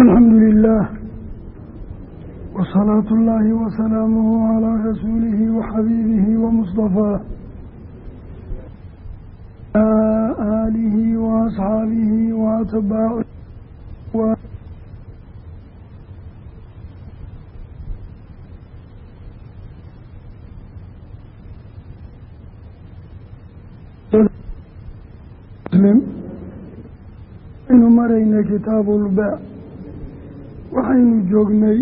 alxamdu lilah wasalaatu اllaahi wasalaamuhu calaa rasuulihi waxabiibihi wamustafaah aalihi waasxaabihi waatbaaci aynu maraynay kitaabu ulbaac waxaynu joognay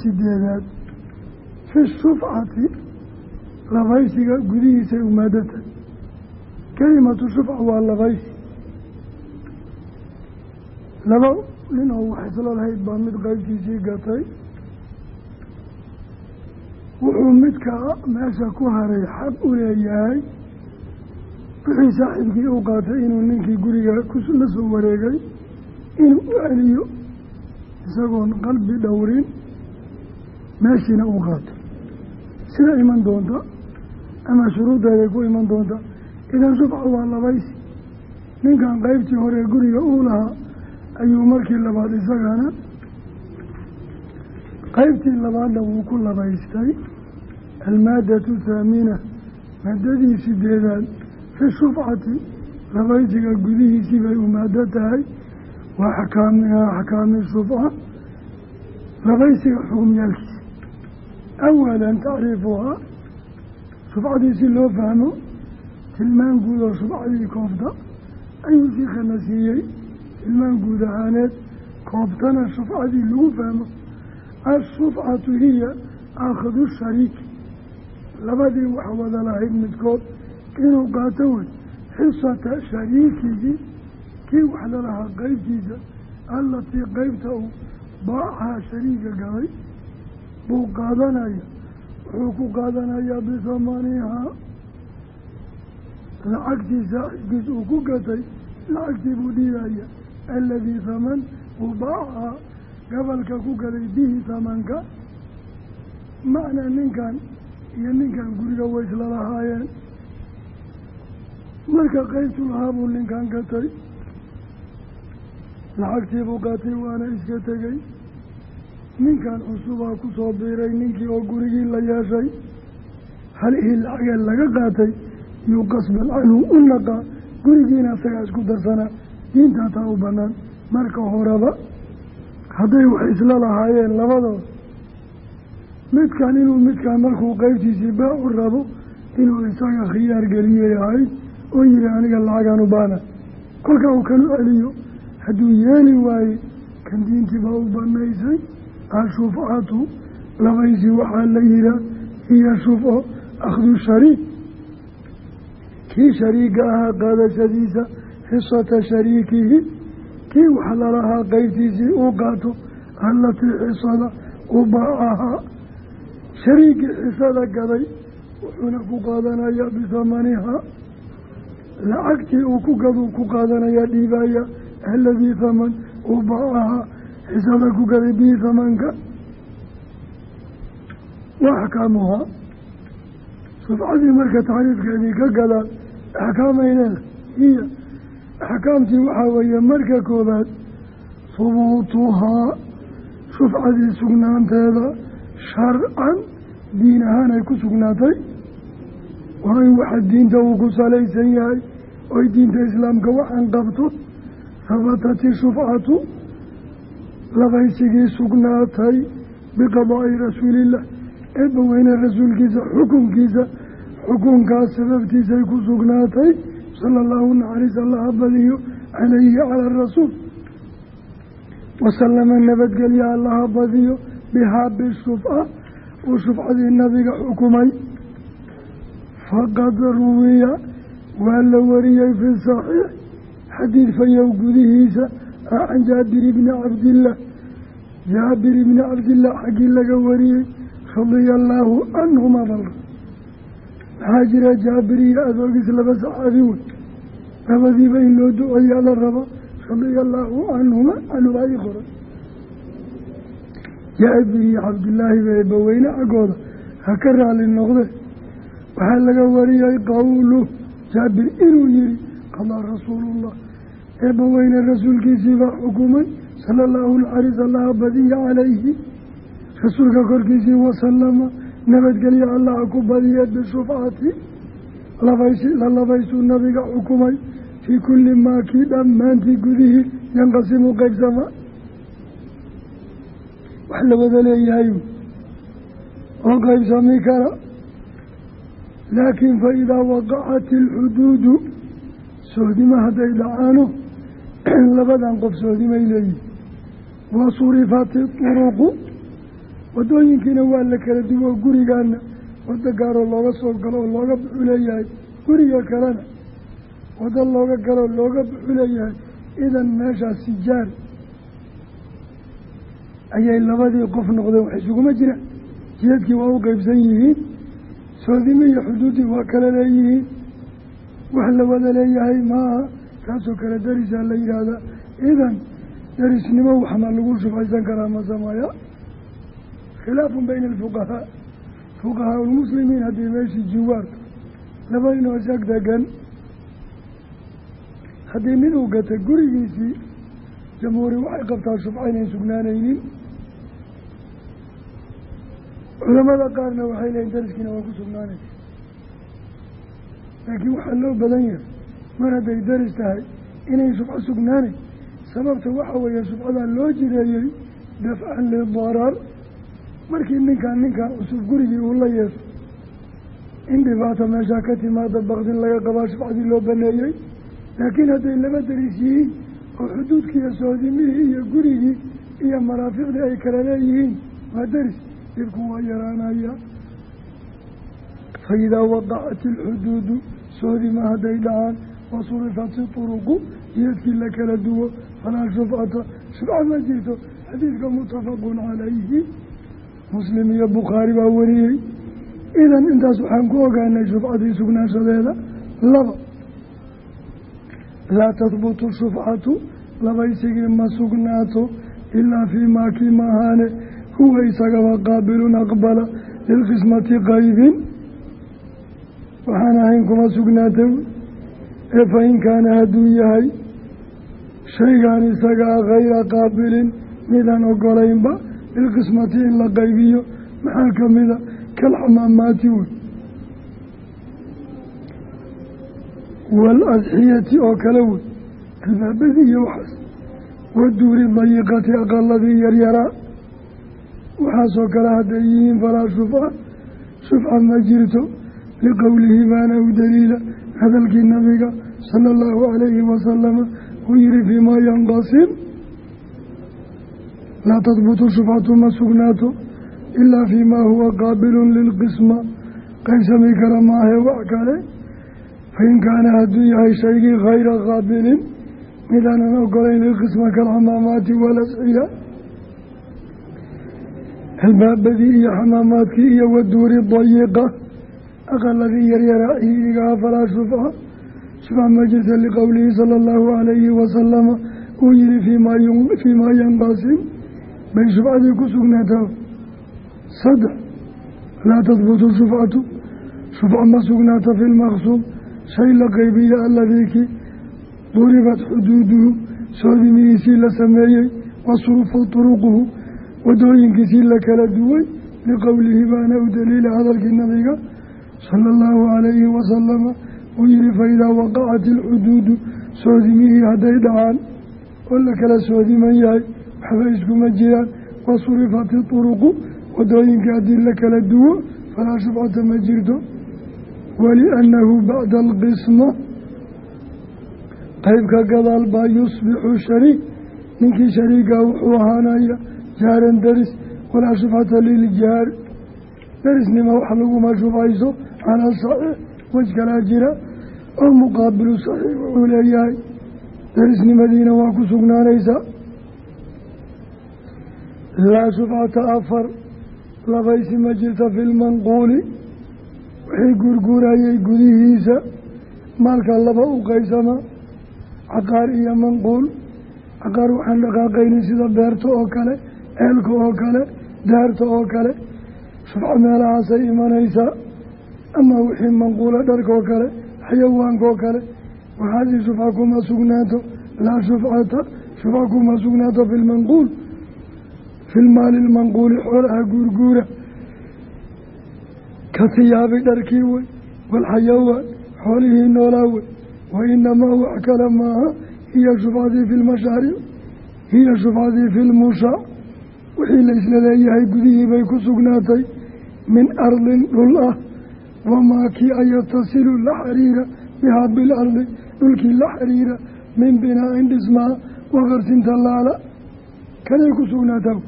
sideedaad fi shufcati labaysiga gudihiisay umaadata. Kelimatu shufca waa labaysi laba nin oo wax isla lahayd baa mid qaybtiisii gatay. Wuxuu midkaa meesha ku haray xaq u leeyahay. Wixii saaxiibkii u qaatay inuu ninkii guriga la soo wareegay inuu u celiyo isagoon qalbi dhowrin meeshiina uu qaato. Sida iman doonta ama shuruuddeeday ku iman doonta idan shufca waa labaysi ninkan qeybtii hore guriga uu lahaa ayuu markii labaad isagana qeybtii labaadna wuu ku labaystay. Almaadatu thaamina maadadii sideedaad fi shufcati labaysiga gudihiisii bay umaado tahay waa axkaamiha axkaami shufca labaysiga xukumyaalkiisa awalan tacriifuhaa. Shufcadii si loo fahmo. Tilmaan guud oo shufcadii koobta ayuu siikana siiyey. Tilmaan guud ahaaneed koobtana shufcadii lagu fahmo. Ashufcatu hiya aakhadu shariiki labadii wax wada lahayd midkood inuu qaato wey xisata shariikihi kii wax lalahaa qeybtiisa allatii qeybta uu baacaha shariiga galay buu qaadanaya. Wuxuu ku qaadanayaa bisamanihaa lacagtii saaxiibkiis uu ku gatay lacagtii buu dhiibaya aladii haman uu baacaha gabalka ku galay bihi hamanka macnaa ninkan iyo ninkan guriga way isla lahaayeen. Marka qaybtu lahaa buu ninkan gatay lacagtii buu qaatay waana iska tegey. Ninkan cusubaa ku soo biiray ninkii oo gurigii la yeeshay halihii lacagee laga qaatay yuu qasban canhu u naqaa gurigiina isagaa isku darsanaa diintaa taa u bannaan. Marka horeba hadday wax isla lahaayeen labadood midkan inuu midkan markuu qeybtiisii baa u rabo inuu isaga khiyaar geliyay ahayd oo yihi aniga lacagaan u baana. Kolkaa uu kan u celiyo hadduu yeeli waaye kan diintii baa u banaysay ashufcatu labaysi waxaa la yihaa hiya shufco akhdu shariik. Kii shariiga ahaa qaadashadiisa xisata shariikihi kii wax lalahaa qeybtiisii uu qaato allatii xisada u baacahaa shariigii xisada gaday wuxuuna ku qaadanayaa bisamanihaa. Lacagtii uu ku gaduu ku qaadanayaa dhiibaya aladii haman uu baacahaa xisada ku gaday bihi hamanka wa axkaamuhaa sufcadii marka tacriifkeedii ka gadaan axkaamay leeda hiya axkaamtii waxaa weeye marka koobaad hubuutuhaa shufcadii sugnaanteeda sharcan diin ahaan ay ku sugnaatay waa in waxa diinta uu ku salaysan yahay oy diinta islaamka waxaan qabto habatati shufcatu labaysigii sugnaatay biqadaa'i rasuulillah. Eebba weyne rasuulkiisa xukunkiisa xukunkaas sababtiisay ku sugnaatay sala allahu naxariis allaha badiyo calayhi cala arasuul wasalama nabadgelya allaha badiyo bihaa bishufca uu shufcadii nabiga xukumay. Faqad ruwiya waa la wariyey fi saxiix xadiid fayow gudihiisa ah can jaabir ibni cabdillaah jaabir ibni cabdillaah xaggii laga wariyey radia allaahu canhuma bal maxaa jira jaabir iyo adoogis laba saxaabi wey labadiiba in loo duceeyaa la raba radia allaahu canhuma canhuma ii qoran jaabir iyo cabdillaahi ba eebbaweyne xaggooda ha ka raali noqde. Waxaa laga wariyey qowlu jaabir inuu yihi qadaa rasuulullah eebbaweyne rasuulkiisii baa xukumay sala allahu naxariis allaha badiya calayhi rasuulka korkiisii wasalama nabadgelyo allaha ku badiya bishufcati la labaysuu nabiga xukumay fii kulli maa kii dhammaantii gudihii yanqasimu qeybsama wax la wada leeyahay. Oo qeybsami kara. Laakiin fa idaa waqacat ilxuduudu sohdimo hadday dhacaano labadan qof sohdimay leeyihiin wa surifat iduruqu waddooyinkiina waa la kala duwo gurigaana. Waddo gaaroo looga soo galo oo looga buxu leeyahay. Guriga kalena waddo looga galoo looga buxu leeyahay. Idan meeshaas sijaar ayay labadii qof noqdeen wax isuguma jiraan jidadkii waa u qeybsan yihiin. Soodimi iyo xuduuddii waa kala leeyihiin. Wax la wada leeyahay maaha kaasoo kale darisaa la yidhaahdaa idan darisnimo waxma lagu shufaysan karaa masamaya khilaafun bayna alfuqahaa fuqahaa ulmuslimiin haddii meeshii jiwaarto laba inoo isag degan haddii nin uu gata gurigiisii jamhuuri waxay qabtaa shufca inayn sugnaanaynin. Culamada qaarna waxay leeyiin dariskiina waa ku sugnaanaysa. Laakiin waxaa loo badan yahay mar hadday daris tahay inayn shufco sugnaanayn sababta waxa weeye shufcadaa loo jireeyey dafcan lidarar markii ninkan ninkan cusub gurigii uu la yeesho in dhibaata meeshaa ka timaada bakdin laga qabaa shufcadii loo baneeyey. Laakiin hadday laba daris yihiin oo xuduudkiiyo soodimihii iyo gurigii iyo maraafiqdii ay kala leeyihiin waa daris dhibku waa yaraanaya fa idaa waqacat ilxuduudu soodima hadday dhacaan wa surifat ituruqu jiyadkii la kala duwo falaa shufcata shufca ma jirto xadiidka muttafaqun calayhi muslim iyo bukhaari baa wariyey idan intaas waxaan ku ogaanay shufcadii sugnaanshadeeda laba laa tahbutu shufcatu labaysigii ma sugnaato ilaa fii maa kii ma ahaane huwa isagaba qaabilun aqbala lilqismati qaybin waxaan ahayn kuma sugnaatay ee fa in kaana hadduu yahay shaygan isagaa hayra qaabilin midaan ogolaynba lilqismati in la qaybiyo maxaa kamida kalxamaamaati wey waaladxiyati oo kale wey albaabadii iyo waxaas waduuri dayiqati aqaladii yaryaraa waxaasoo kale hadday yihiin falaa shufca shufca ma jirto liqowlihi u daliila hadalkii nabiga sala allahu calayhi wasalama uu yihi fiimaa yanqasim laa tahbutu shufcatu ma sugnaato ilaa fiimaa huwa qaabilun lilqisma qaybsami kara maahe wax kale? Fain kaana hadduu yahay shaygii khayra qaabilin midaanan ogolayn lilqisma kalxamaamaati walasciya albaabadii iyo xamaamaadkii iyo waduuri dayiqa aqaladii yaryara ciidigaha falaa shufca shufca ma jirta liqowlihi sala allahu calayhi wasalama uu yihi fiimaa yanqasim bay shufcadii ku sugnaataa saddex laa tahbutu shufcatu shufca ma sugnaata fi lmaqsuum shay la qeybiya aladii ki duribat xuduuduhu soodimihiisii la sameeyey wasurufa turuquhu wadooyinkiisii la kala duway liqowlihi baana u hadalkii nabiga sala allahu calayhi wasalama uu yihi faidaa waqacat ilxuduudu soodimihii hadday dhacaan oo la kala soodiman yahay waxba iskuma jiraan wasurifat ituruqu wadooyinkii haddii la kala duwo falaa shufcata ma jirto. Waliannahu bacda alqisma qeybka gadaal baa yusbixu shariik ninkii shariigaa wuxuu ahaanaya jaaran daris walaa shufcata liljaar darisnima wax laguma shufayso calaa saxiix wej kalaa jira oo muqaabilu saxiix wuxuu leeyahay. Darisnimadiina waa ku sugnaanaysaa laa shufcata afar labaysi ma jirta fi lmanquuli wixii guurguurayay gudihiisa maalka laba u qaysama caqaar iyo manquul. Caqaar waxaan dhaqaaqaynin sida beerta oo kale ceelka oo kale daarta oo kale. Shufco meelahaasay imanaysaa ama wixii manquula dharka oo kale xayawaanka oo kale waxaasii shufca kuma sugnaato laa shufcata shufca kuma sugnaato fi lmanquul fi lmaali lmanquuli xoolaha guurguura. Ka hiyaabi dharkii wey waalxayawaan xoolihii noolaa wey. Wa inamaa wax kale maaha hiya shufcadii fi lmashaaric hiya shufcadii fi lmushaac wixii la isla leeyahay gudihii bay ku sugnaatay min ardin dhul ah wamaa kii an yatasilu la xiriira bihaa bilardi dhulkii la xiriira min binaa-in dhismaa waqarsin tallaala kanay ku sugnaataa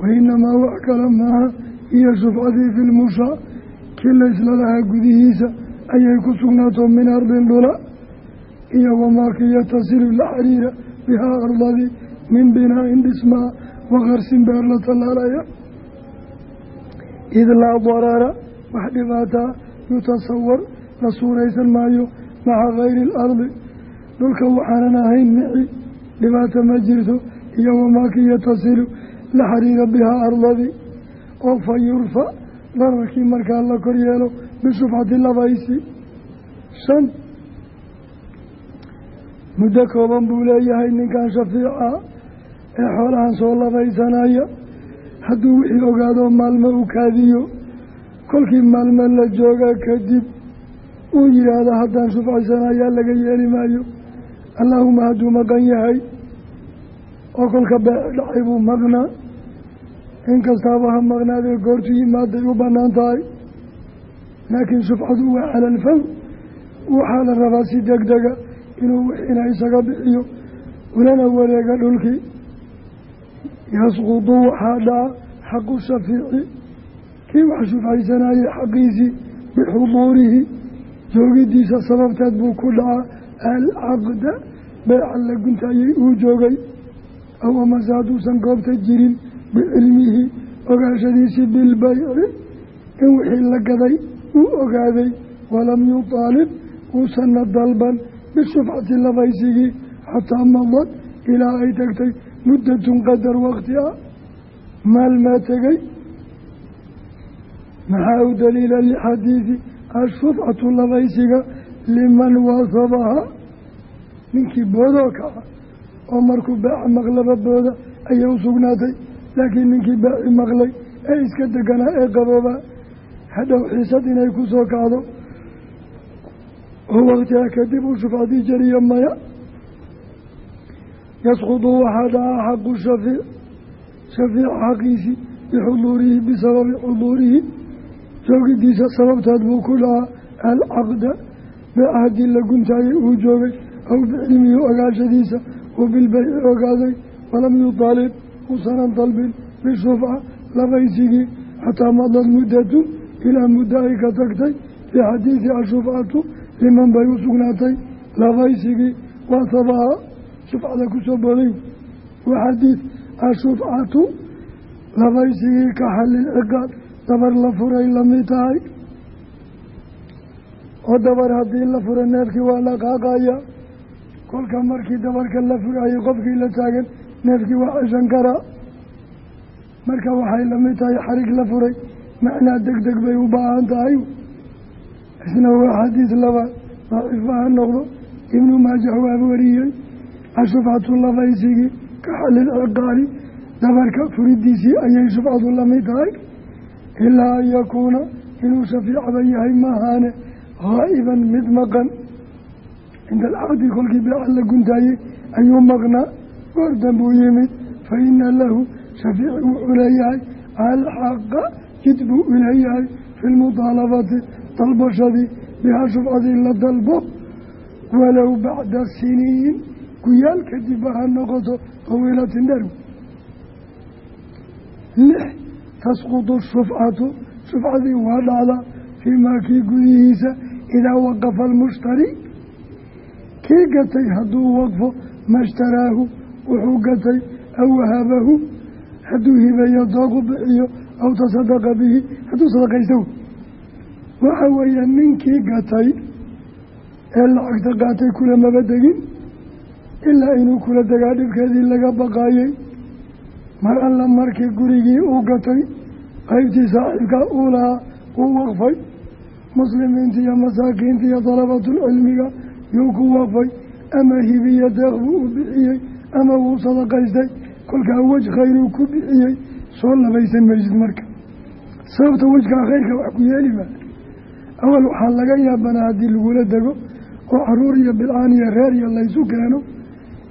wa inamaa wax kale maaha hiya shufcadii fi lmushaa kii la isla lahaa gudihiisa ayay ku sugnaato min ardin dhula iyo wamaa kii yatasilu la xiriira bihaa ardadii min binaa-in dhismaa waqarsin beer la tallaalaya id laa wax dhibaataa yutasawar la suuraysan maayo maca kayri alardi dhulka waxaanan ahayn mici dhibaata ma jirto iyo wamaakii yatasilu la xiriira bihaa ardadii oo fa yurfa dararkii markaa la kor yeelo bishufcati labaysi shan muddo kooban buu leeyahay ninkan shafiica ee xoolahan soo labaysanaya hadduu wixii ogaado maalmo u kaadiyo kolkii maalmo la jooga kadib uu yidhaahdo haddaan shufcaysanayaa laga yeeli maayo. Allaahuma hadduu maqan yahay oo kolka beece dhacay buu maqnaa. Inkastaaba ha maqnaadee goortu yimaaday u bannaan tahay. Laakiin shufcadu waa cala alfawr waxaa la rabaa si deg dega inuu wixiina isaga bixiyo. Ulana wareega dhulkii. Yasqudu waxaa dhaca xaqu shafiici kii wax shufcaysanayay xaqiisii bixuduurihi joogidiisa sababteed buu ku dhacaa alcaqda beeca la guntayay uu joogay. Aw amase hadduusan goobta jirin bicilmihi ogaashadiisii bilbayci. In wixii la gaday uu ogaaday walam yutaalib uusanna dalban bishufcati labaysigii xataa madad ilaa ay tagtay muddatun qadar wakti ah maalmaa tegay maxaa u daliila lixadiidi ashufcatu labaysiga liman waasabaha ninkii boodoo kaca oo markuu baaca maqlaba booda ayay u sugnaatay. Laakiin ninkii baaci maqlay ee iska deganaa ee qabooba hadhow xiisad inay ku soo kacdo oo waktiha kadib uu shufcadii jariyo maya. Yasqudu waxaa dhaca xaqu shafiic shafiic xaqiisii bixuduurihi bisababi xuduurihi joogidiisa sababteed buu ku dhacaa alcaqda beeca haddii la guntaayay uu joogay aw bicilmihi ogaashadiisa uu bilbayci ogaaday walam yutaalib uusanan dalbin bishufca labaysigii xataa madad muddatun ilaa muddo ay ka tagtay fii xadiidi ashufcatu liman bay u sugnaatay labaysigii waasabaha shufcada ku soo booday waa xadiid ashufcatu labaysigii ka dabar la furay la mid tahay oo dabar haddii la furo neefkii waa la qaaqaya kolka markii dabarka la furayay qofkii la taagan neefkii waa ceshan karaa marka waxay la mid tahay xarig la furay. macnaa deg deg bay u baahan tahay. isna waa xadiid labaad daciifa ha noqdo. ibnu maajah waa wariyey. ashufcatu labaysigii ka xalil ciqaali. dabarka furidiisii ayay shufcadu la mid tahay ilaa an yakuuna inuu shafiicaba yahay maahaane haa'iban mid maqan cinda alcaqdi kolkii beeca la guntaayey ayuu maqnaa goordan buu yimid fa ina lahu shafiici wuxuu leeyahay alxaqa jid buu uleeyahay fi lmudaalabati dalbashadii bihaa shufcadii la dalbo walow bacda siniin guyaal kadibba ha noqoto lix tasqudu shufcatu shufcadii waa dhacda fii maa kii gudihiisa idaa waqafa almushtari. Kii gatay hadduu waqfo mashtaraahu wuxuu gatay aw wahabahu hadduu hibeeyo dooqu bixiyo aw tasadaqa bihi hadduu sadaqaysto. Waxa weeye ninkii gatay ee lacagta qaatay kulamaba degin ilaa inuu kula degaa dhibkeedii laga baqaayey mar alla markii gurigii uu gatay qaybtii saaxiibkaa uu lahaa uu waqfay. Muslimiinta iyo masaakiinta iyo dalabatulcilmiga yuu ku waqfay. Ama hibiya deeq buu u bixiyey ama wuu sadaqaystay. Kolkaa wej khayruu ku bixiyey soo labaysan maysid marka. Sababta wejkaa khayrka wax ku yeeli maa awal waxaa laga yaabanaa haddii lagula dego oo carruur iyo bilcaan iyo reer iyo laysu keeno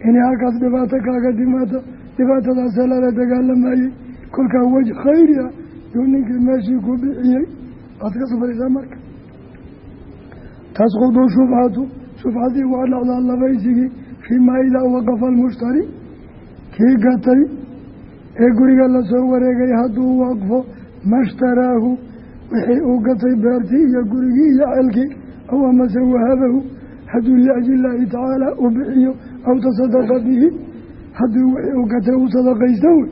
inay halkaas dhibaato kaaga timaata dhibaatadaasa lala dagaalamayey kolkaa wej khayri ah yuu ninkii meeshii ku bixiyey. Waad ka safraysaa marka. Tasqudu shufcatu shufcadii waa dhacdaa labaysigii fii maa idaa waqafa almushtari. Kii gatay ee guriga la soo wareegay hadduu waqfo mashtaraahu wixii uu gatay beertii iyo gurigii iyo ceelkii aw amase wahabahu hadduu liajli illaahi tacaala u bixiyo aw tasadaqa bihi hadduu wixii uu gatay u sadaqaysta wey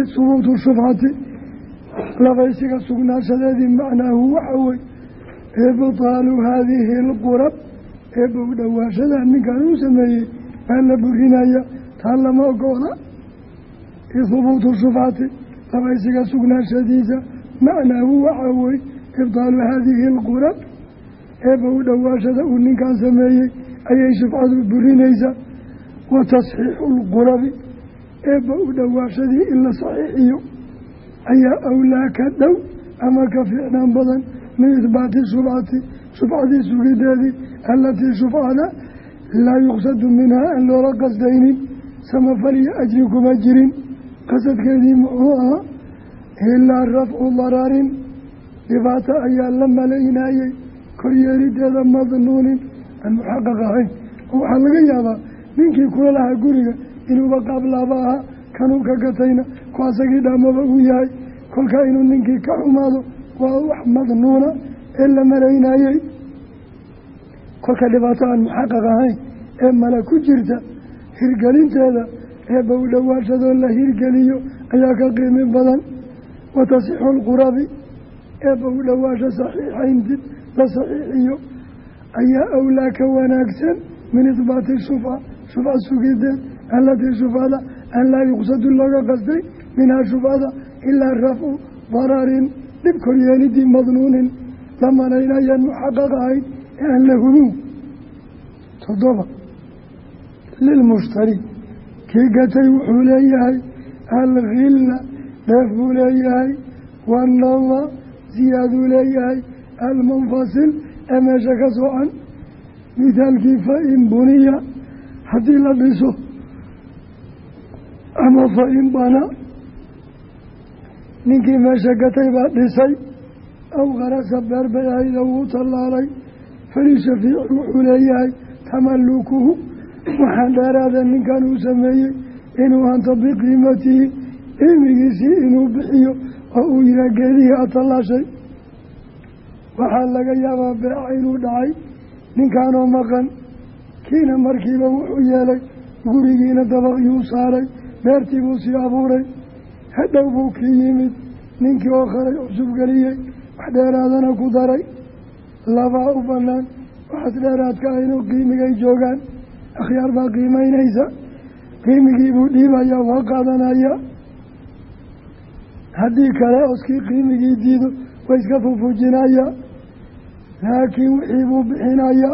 id subuutu shufcati labaysiga sugnaanshadeedii macnaahu waxa wey ibtaalu haadihi alqurab eebba u dhowaashada ninkan uu sameeyey baa la burinaya taa lama ogoola ihubuutu shufcati labaysiga sugnaanshadiisa macnaahu waxaa wey ibtaalu haadihi alqurab eebba u dhowaashada uu ninkan sameeyey ayay shufcadu burinaysaa wa tasxiixu lqurabi eebba u dhowaashadii in la saxiixiyo ayaa awlaa ka dhow ama ka fiicnaan badan min ihbaati shufcati shufcadii sugideedii alatii shufcada laa yuqsadu minhaa aan loola qasdaynin samafal iyo ajri kuma jirin qasadkeedii muxuu ahaa ilaa rafcu dararin dhibaato ayaa la malaynayey koryeelideeda madnuunin aan muxaqaq ahayn waxaa laga yaabaa ninkii kula lahaa guriga inuuba qaablaaba ahaa kanuu ka gatayna ku asagii dhaamaba uu yahay. Kolkaa inuu ninkii ka xumaado waa wax madnuuna ee la malaynayey. Kolka dhibaato aan muxaqaq ahayn ee mala ku jirta hirgelinteeda eebba u la hirgeliyo ayaa ka qiimi badan. Wa tasixu lqurabi eebba u dhowaasho la saxiixiyo. Ayaa awlaa ka wanaagsan min ihbaati shufca shufca sugideed allatii shufcada an laa yuqsadu looga qasday minhaa shufcada ilaa rafcu dararin dhib koryeelidii madnuunin la malaynayaan muxaqaq ahayn ee aan la hubin toddoba lilmushtari kii gatay wuxuu leeyahay alkhilla dheef buu leeyahay wanaba ziyaaduu leeyahay almunfasil ee meesha ka socan mithaalkii fa buniya haddii la dhiso ama fa in bana ninkii meesha gatay baa dhisay aw karasa beer bay ahayd oo wuu tallaalay falishafiici wuxuu leeyahay tamalukuhu waxaan dheeraada ninkan uu sameeyey inuu hanto biqiimatihi qiimigiisii inuu bixiyo oo uu yihaa geedihii aad tallaashay waxaa laga yaabaa beeca inuu dhacay ninkaanoo maqan kiina markiiba wuxuu yeelay gurigiina dabaqyuu saaray beertii buu sii abuuray hadhow buu kii yimid ninkii oo khalay cusub geliyey wax dheeraadana ku daray labaa u bannaan waxaas dheeraadka ah inuu qiimigay joogaan akhyaar baa qiimeynaysa qiimigii buu dhiibaya waa qaadanaya. Haddii kale oskii qiimigii diido way iska fufujinaya laakiin wixii buu bixinaya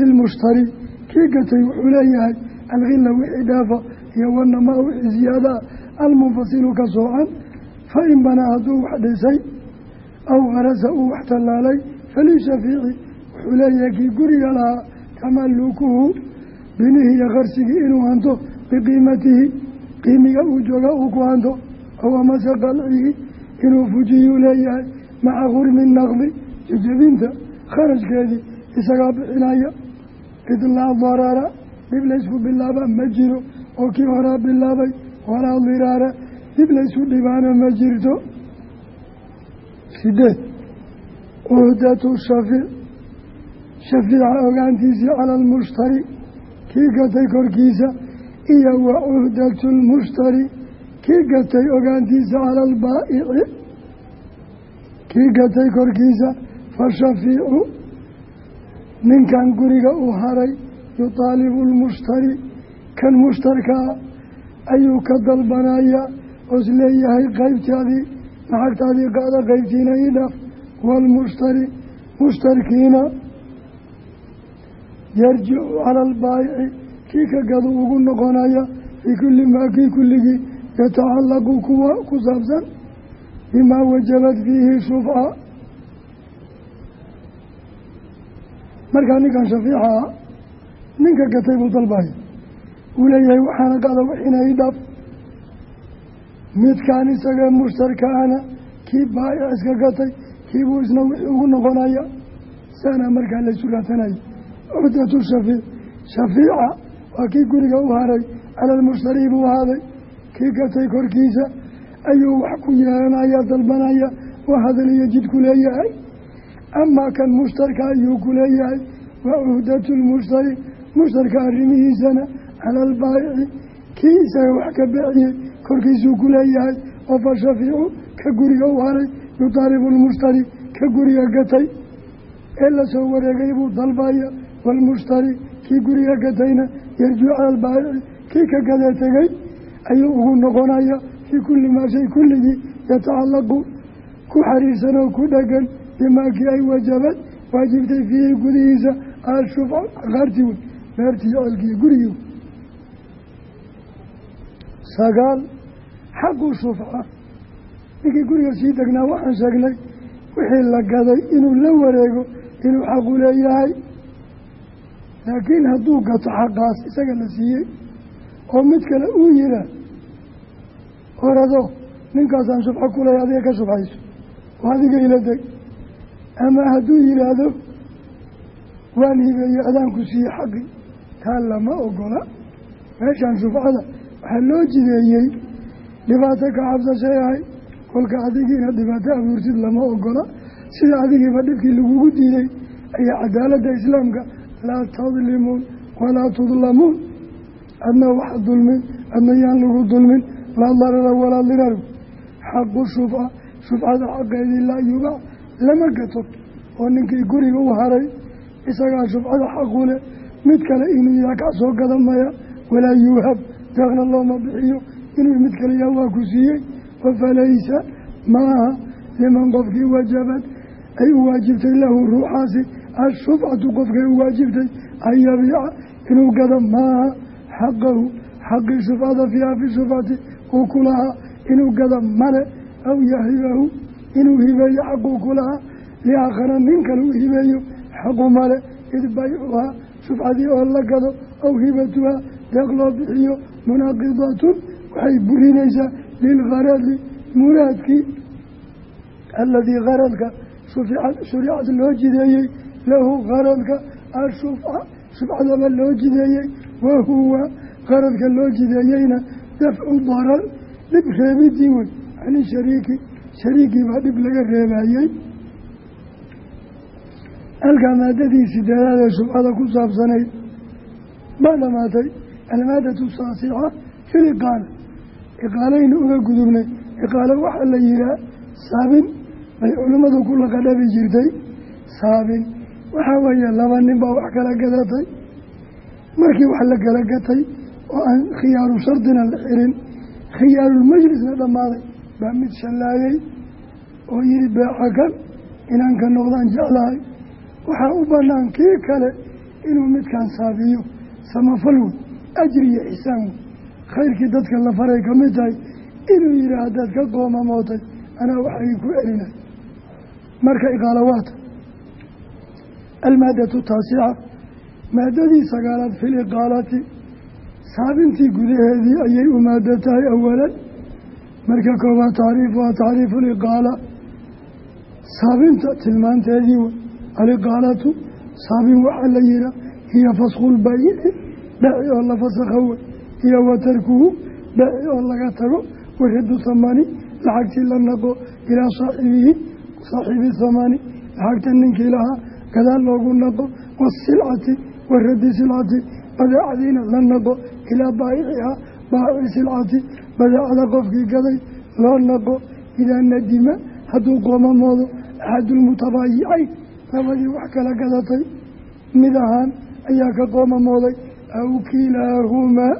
lilmushtari kii gatay wuxuu leeyahay alkhilla wixii dhaafa iyo wanamaa wixii ziyaadaa almunfasilu ka soocan fa in banaa hadduu wax dhisay aw harasa uu wax tallaalay falishafiici wuxuu leeyahay kii guriga lahaa tamalukuhu binihii iyo qarsigii inuu hanto biqiimatihi qiimiga uu jooga uu ku hanto aw amase qalcihi inuu fujiyuu leeyahay maca khurmi naqdi jejebinta kharashkeedii isagaa bixinaya id laa darara dhib laysku bilaaba ma jiro. Oo kii horaa bilaabay walaa diraara dib laysu dhibaana ma jirto. Sideed uhdatu shafiic shafiica ogaantiisii cala almushtari. Kii gatay korkiisa? Iyo wa cuhdatu lmushtari kii gatay ogaantiisa cala albaa'ici kii gatay korkiisa? Fa shafiicu ninkan guriga u haray yutaalibu lmushtari kan mushtarkaa ayuu ka dalbanayaa oos leeyahay qaybtaadii lacagtaadii qaada qaybtiina ii dhaaf waalmushtari mushtarkiina yarjicu cala albaayici kii ka gadu ugu noqonaya fii kulli maa kii kulligii yatacallaqu kuwa ku saabsan bimaa wajabat fiihi shufca markaa ninkan shafiixa ah ninka gatay buu dalbaya uu leeyahay waxaana qada wixiina ii dhaaf midkaan isagee mushtarkaana kii baa'ic iska gatay kiibuu isna wixii ugu noqonaya. Saana markaa laysu raadsanaya cuhdatu shafiic shafiica waa kii guriga u haray cala buu ahaaday kii gatay korkiisa ayuu wax ku yeelanaya dalbanaya waa hadaliyo jidku leeyahay amaa kan mushtarka ayuu ku leeyahay waa cuhdatu lmushtari mushtarka arrimihiisana cala albaayici kii isaga wax ka beeciyey korkiisuu ku leeyahay oo fa shafiicu ka guriga u haray yudaaribu lmushtari ka guriga gatay ee la soo wareegay buu dalbaya waalmushtari kii guriga gatayna yarjuu cala albaayici kii ka gadee tegay ayuu ugu noqonaya fii kulli maa shay kulligii yatacallaqu ku xariirsan oo ku dhegan bimaakii ay wajabad waajibtay fiihi gudihiisa ashufca caqaartii wey beertii ceelkii gurigii sagaal xaqu shufca ninkii guriga sii degnaa waxaan sheegnay wixii la gaday inuu la wareego inuu xaqu leeyahay laakiin hadduu gato xaqaas isaga la siiyey oo mid kale uu yihaa horado ninkaasaan shufco kuleeya adiga ka shufcayso oo adiga deg ama hadduu yidhaahdo waan hibeeye adaanku siiye xaqi taa lama ogola. Meeshaan shufcada waxaa loo jideeyey dhibaato ka cabsashay ahay kolka adigiina dhibaato abuurtid lama ogola. Sida adigiiba dhibkii lagugu diiday ayaa cadaaladda islaamka laa tadlimuun walaa tudlamuun adna wax dulmin adna yaan lagu dulmin laa darara walaa diraru xaqu shufca shufcada xaqeedii laa lama gato oo ninkii guriga u haray isagaa shufcada xaqu leh mid kale inuu yaha kaa soo gada maya walaa yuuhab deeqna looma bixiyo inuu mid kale yaha waa ku siiyey. Wafalaysa maaha liman qofkii wajabad ay u waajibtay lahu ruuxaasi ashufcatu qofkay u waajibtay an yabiica inuu gado maaha xaqahu xaqii shufcada fiiha fi shufcati uu ku lahaa inuu gado male aw yahibahu inuu hibeeyo xaquu ku lahaa liaakhara nin kale u hibeeyo xaqu male id baycuhaa shufcadii oo la gado aw hibatuhaa deeq loo bixiyo munaaqidatun waxay burinaysaa lilgaradi muraadkii aladii garadka shuricad loo jideeyey lahu garadka ashufca shufcadaba loo jideeyey wahuwa qaradka loo jideeyeyna dafcu darar dhib reebidii wey cani shariiki shariikii baa dhib laga reebayey halkaa maadadii sideedaad ee shubcada ku saabsanayd baa dhamaatay almaadatu saasixa fil iqaala iqaalaynu uga gudubnay iqaalo waxaa la yihaa saabin bay culimmadu ku laqadhabi jirtay. Saabin waxaa weeye laba nin baa wax kala gadatay. Markii wax la kala gatay oo aan khiyaaru shardina la xirin khiyaarulmajlisna dhammaaday baa mid shallaayey oo yihi beeca kan inaan ka noqdaan jeclahay. Waxaa u bannaan kii kale inuu midkaan saabiyo. Samafal wey ajri iyo xisaan khayrkii dadka la faray ka mid tahay inuu yihi haddaad ka qoomamootay anaa waxay ku celinay marka iqaalo waata almaadatu taasica maadadii sagaalaad fi liqaalati saabintii gudaheedii ayay u maado tahay awalan marka koobaad tacriifuhaa tacriifu liqaala saabinta tilmaanteedii wey aliqaalatu saabin waxaa la yihaa hiya faskulbayici dhaci oo la fasakha wey iyo wa tarkuhu dhaci oo laga tago waridu thamani lacagtii la naqo ilaa saaxibihi saaxibi thamani lacagta ninkii lahaa gadaal loogu naqo wasilcati waradi silcati badeecadiina la naqo ilaa baayicihaa baaci silcati badeecada qofkii gaday loo naqo idaa nadima hadduu qoomamoodo axadulmutabaayicayn labadii wax kala gadatay mid ahaan ayaa ka qoomamooday aw kilaahumaa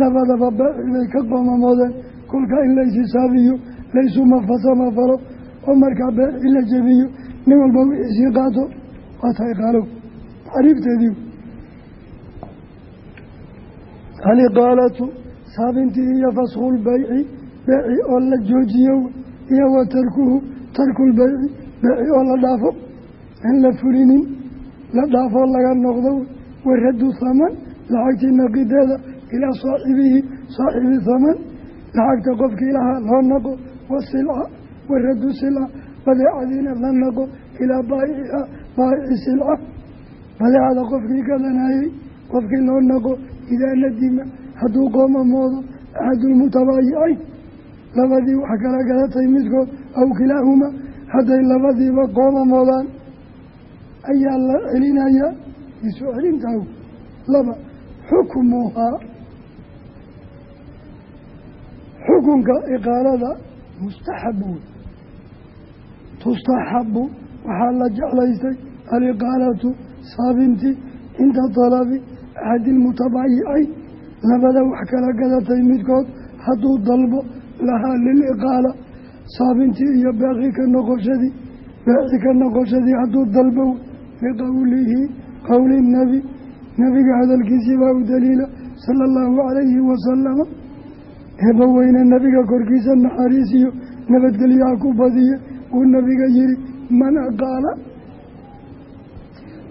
labadaba baaci bay ka qoomamoodeen kolka in la ysisaabiyo laysuma fasama falo oo markaa beeci la jebiyo nin walba wixiisii qaato waa tahay qaalow. Tacriifteedii aliqaalatu saabintii iyo faskhulbayci beeci oo la joojiyo iyo wa tarkuhu tarkulbayci beeci oo la dhaafo. Aan la fulinin la dhaafoo laga noqdo waradu haman lacagtii naqideeda ilaa saaxibihi saaxibi haman lacagta qofkii lahaa loo naqo wasilca waradu silca. Badeecadiina la naqo ilaa baayiciha baayici silca. Badeecada qofkii gadanayey qofkii loo naqo idaa nadima hadduu qoomamoodo axadulmutabaayicayn labadii wax kala gadatay midkood aw kilaahuma hadday labadiiba qoomamoodaan ayaa la celinayaa isu celintaw laba xukmuhaa xukunka iqaalada mustaxabu. Wey tustaxabu waxaa la jeclaystay aliqaalatu saabintii cinda dalabi axadi ilmutabaayicayn labada wax kala gadatay midkood hadduu dalbo lahaa liliqaala saabintii iyo baaqi ka noqoshadii baaci ka noqoshadii hadduu dalbo liqowlihi qowli nebi nebiga hadalkiisii baa u daliila sala allahu calayhi wasalama eebba weyne nebiga korkiisa naxariis iyo nabadgelyaha ku badiye uu nebiga yihi man aqaala?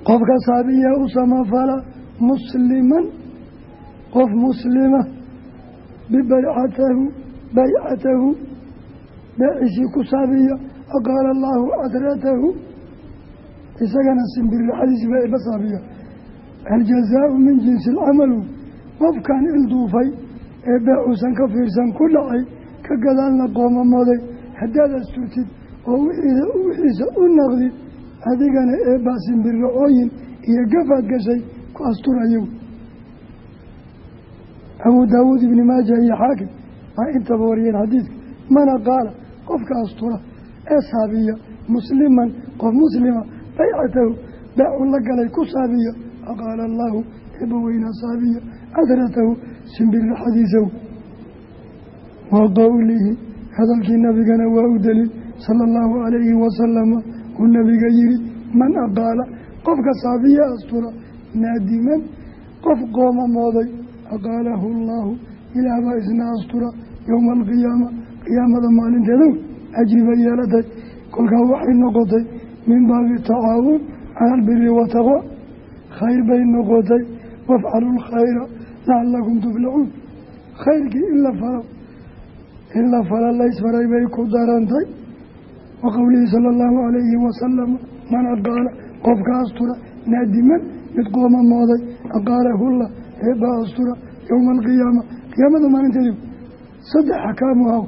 Qofka saabiya u samafala musliman qof muslima bibaycatahu baycatahu beecishii ku saabiya aqaala allaahu cadratahu isagana simbirixadiisi baa iba saabiya. Aljazaau min jinsi alcamalu qofkan ilduufay ee beecuusan ka fiirsan ku dhacay ka gadaalna qoomamooday haddaad asturtid oo wixiisa u naqdid adigana eebbaa simbirixooyin iyo gafaad gashay ku asturayo abuu daawuud ibni maaja iyo xaakim maa intaba wariyeen xadiidka mana qaala qofka astura ee saabiya musliman qof muslima baycatahu beecu la galay ku saabiya aqaala allaahu eebba weynaa saabiya cadratahu simbirixadiisaw wa qowlihi hadalkii nabigana waa u daliil sala allahu calayhi wasalama uu nabiga yihi man aqaala qofka saabiya astura naadiman qof qoomamooday aqaalahu allaahu ilaah baa isna astura yowma alqiyaama qiyaamada maalinteedow ajri bay yeelatay kolkaa waxay noqotay min baabi tacaawun cala albiri wataqwa khayr bay noqotay wafcalu lkhayra lacalakum tuflaxuun khayrkii in la falo in la fala laysfaray bay ku darantay wa qowlihi sala allahu calayhi wasalama man aqaala qofka astura naadiman mid qoomamooday aqaalahullah eebbaa astura yowma alqiyaama qiyaamada maalinteedi saddex axkaamu haw.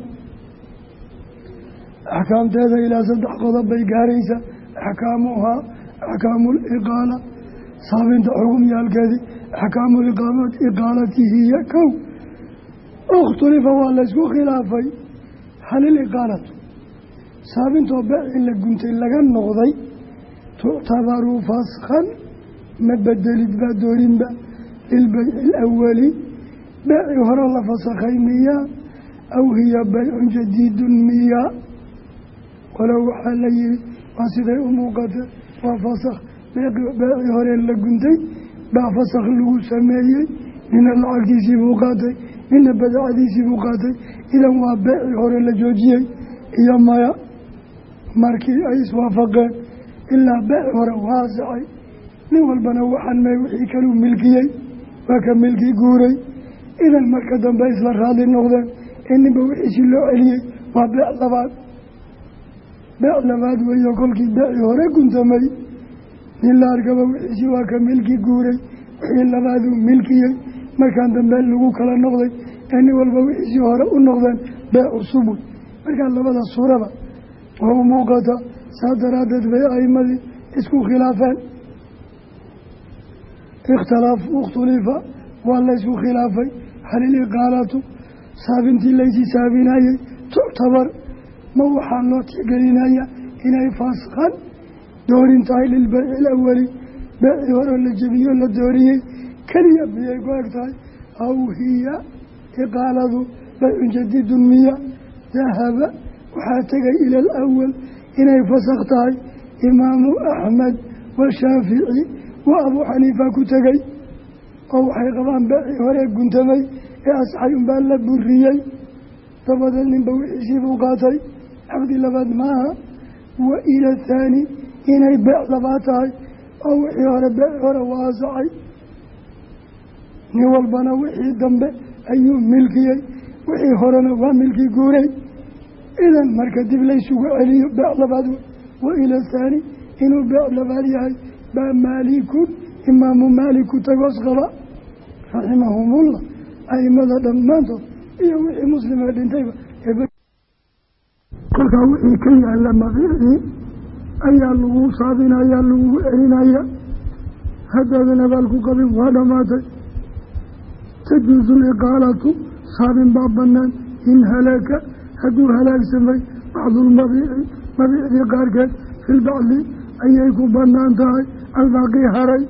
Axkaamteeda ilaa saddex qodob bay gaaraysa. Axkaamuhaa axkaamu liqaala saabinta xugumyaalkeedii axkaamu iqaalatihiya kow. Ikhtulifa waa laysku khilaafay. Hal iliqaalatu saabintoo beeci la guntay laga noqday tuctabaru faskan ma bedelid baa doorinba lilbayci alawali beeci hore la fasakhay miyaa aw hiya baycun jadiidun miyaa walow waxaa la yihi waa siday u muuqatay waa fasakh beeci hore la guntay baa fasakh lagu sameeyey nina lacagtiisii buu qaatay nina badacadiisii buu qaatay idan waa beeci hore la joojiyey iyo maya markii ay iswaafaqeen ilaa beeci hore waasicay nin walbana waxaan may wixii kaluu milkiyey waa ka milkii guuray idan marka dambe isla raadli noqdeen ee ninba wixiisii loo celiyey waa beec labaad. Beec labaad weeyo kolkii beecii hore guntamay. Nin la arkaba wixiisii waa ka milkii guuray wixii labaaduu milkiyey markaan dambe lagu kala noqday ee nin walba wixiisii hore u noqdeen beec cusub wey markaa labada suuraba u muuqata saa daraaddeed bay a'imadii isku khilaafeen ikhtilaaf ikhtulifa waa laysku khilaafay hal iliqaalatu saabintii laysi saabinayey tuctabar ma waxaa loo tixgelinaya inay faaskan doorin tahay lilbayci ilawali beeci horeo la jebiyo la dooriyey keliya miyay ku eg tahay aw hiya iqaaladu baycun jadiidun miya dahaba waxaa tegay ila alawal inay fasak tahay imaamu axmed washaafici wa abuu xaniifa ku tegey oo waxay qabaan beecii hore guntamay ee asxay unbaa la buriyey dabadeed ninba wixiisiibuu qaatay caqdi labaad maaha wa ila thaani inay beec labaad tahay oo wixii hore beeci hore waa asaxay nin walbana wixii dambe ayuu milkiyey wixii horena waa milkii guuray. Idan marka dib laysugu celiyo beec labaad wa thaani inuu beec labaad yahay baa maalikun imaamu maaliku tagoos qaba raximahumullah. Aimada dhammaantood iyo wixii muslimee dhintayba kolkaa wixii ka yaalla mabiicdii ayaa lagu saabinaya lagugu celinaya. Haddaadan abaalku qabin waa dhammaatay. Tajuusu liqaalatu saabin baa bannaan. In halaka hadduu halaagsamay bacdulmabiici mabiicdii qaarkeed filbacdi ayay ku bannaan tahay albaaqii haray.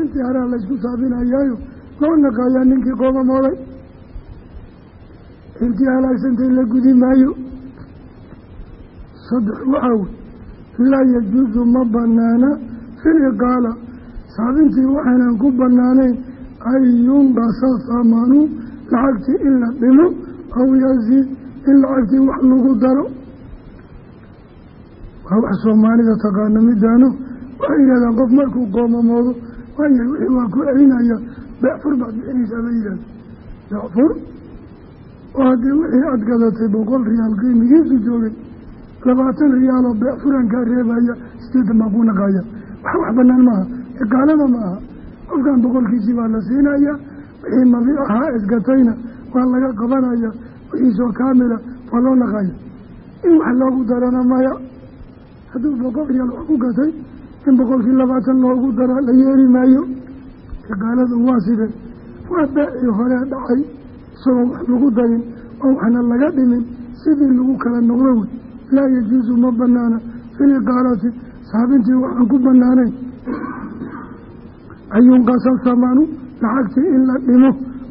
Intii haraa laysku saabinayaayo loo naqaayaa ninkii qoomamooday intii halaagsantay la gudi maayo. Saddex waxaa wey laa yajuusu ma banaana fil iqaala saabintii waxaynan ku banaanayn an yunqasa thamanu lacagtii in la dhimo aw yasiid in lacagtii wax lagu daro. Waa wax soomaalida taqaana midaano waxay yidhahdaan qof markuu qoomamoodo waayahay wixii waa ku celinaya beecfur baad bixinaysaa bay yidhahda beecfur oo haddii wixii aad gadatay boqol riyaal qiimigiisu joogay? Labaatan riyaaloo beec furankaa reebaya sideetan baa ku naqaya wax wax banaan maaha. Iqaalada ma aha qofkan boqolkiisii baa la siinaya wixii mabiic ahaa isgatayna waa laga qabanaya wixiisoo kaamila waa loo naqaya in wax loogu darana maya hadduu boqol riyaal wax ku gatay in boqolkii labaatan loogu dara la yeeri maayo. Iqaaladu waa sidee waa beecii hore dhacay. Isagoo wax lagu darin oo waxna laga dhimin sidii lagu kala noqdo wey laa yajuusu ma banaana filiqaalati saabintii waxaan ku banaanayn an yunqasa thamanu lacagtii in la dhimo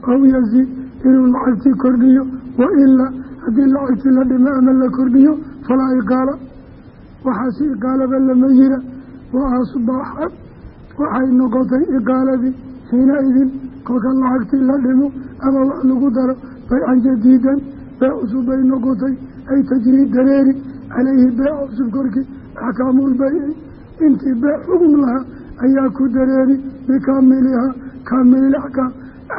aw yasiid inuu lacagtii kordhiyo wa ilaa haddii lacagtii la dhimo ama la kordhiyo falaa iqaala. Waxaasi iqaalaba lama yira wa asbaxad waxay noqotay iqaaladii xiina idin kolka lacagtii la dhimo ama wax lagu daro baycan jadiidan bee cusub bay noqotay ay tajrii dareeri calayhi beeca cusub korkii axkaamulbayci intii beec xugum lahaa ayaa ku dareeri bikaamilihaa kaamilil axkaam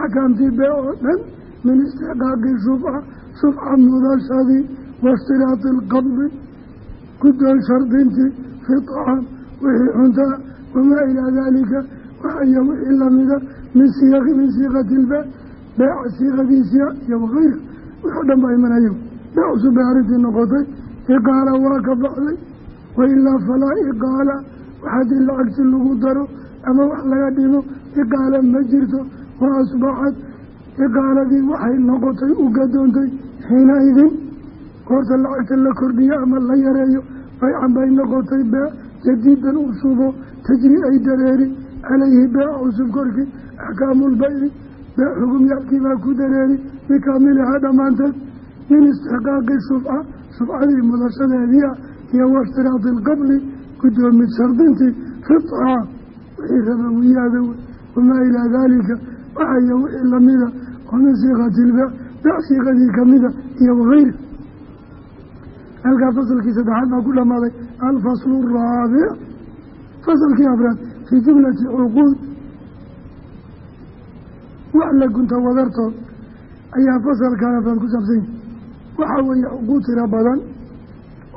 axkaamtii beec oo dhan min istixqaaqi shufca shufca mudashadii waistiraati alqabdi guddoon shardintii fi wixii cuntaa wamaa ilaa daalika waxaya wixii lamida min siyaqi min siiqati ilbee beeca siiqadiisiya iyo wakayra wixii o dhan baa imanayo bee cusub bay arrintii noqotay. Iqaala waa ka baxday. Wailaa falaa iqaala. Waxaadii lacagti lagu daro ama wax laga dhimo iqaala ma jirto. Wa asbaxad iqaaladii waxay noqotay u gadoontay xiina idin. Goorta lacagta la kordhiyo ama la yareeyo baycan bay noqotay jadiidan usubo tajri ay dareeri calayhi beeca cusub korkii axkaamulbayci bee xugumyaalkii baa ku dareeri bikaamilihaa dhammaanteed min istixqaaqi shufca shufcadii mudashadeediia iyo waishtiraadi alqabli guddoomid shardintii fi tacaam wixii rabawiyaada wamaa ilaa daalika waxaya wixii lamida oo min siiqati ilbeec beec siiqadii kamida iyo wakayri halkaa fasalkii saddexaad baa ku dhamaaday alfaslu araabic fasalkii afraad fii jumlati cuquud wax la gunta wadartood ayaa fasalkan afraad ku saabsan yahi waxaa weeye cuquud tiro badan.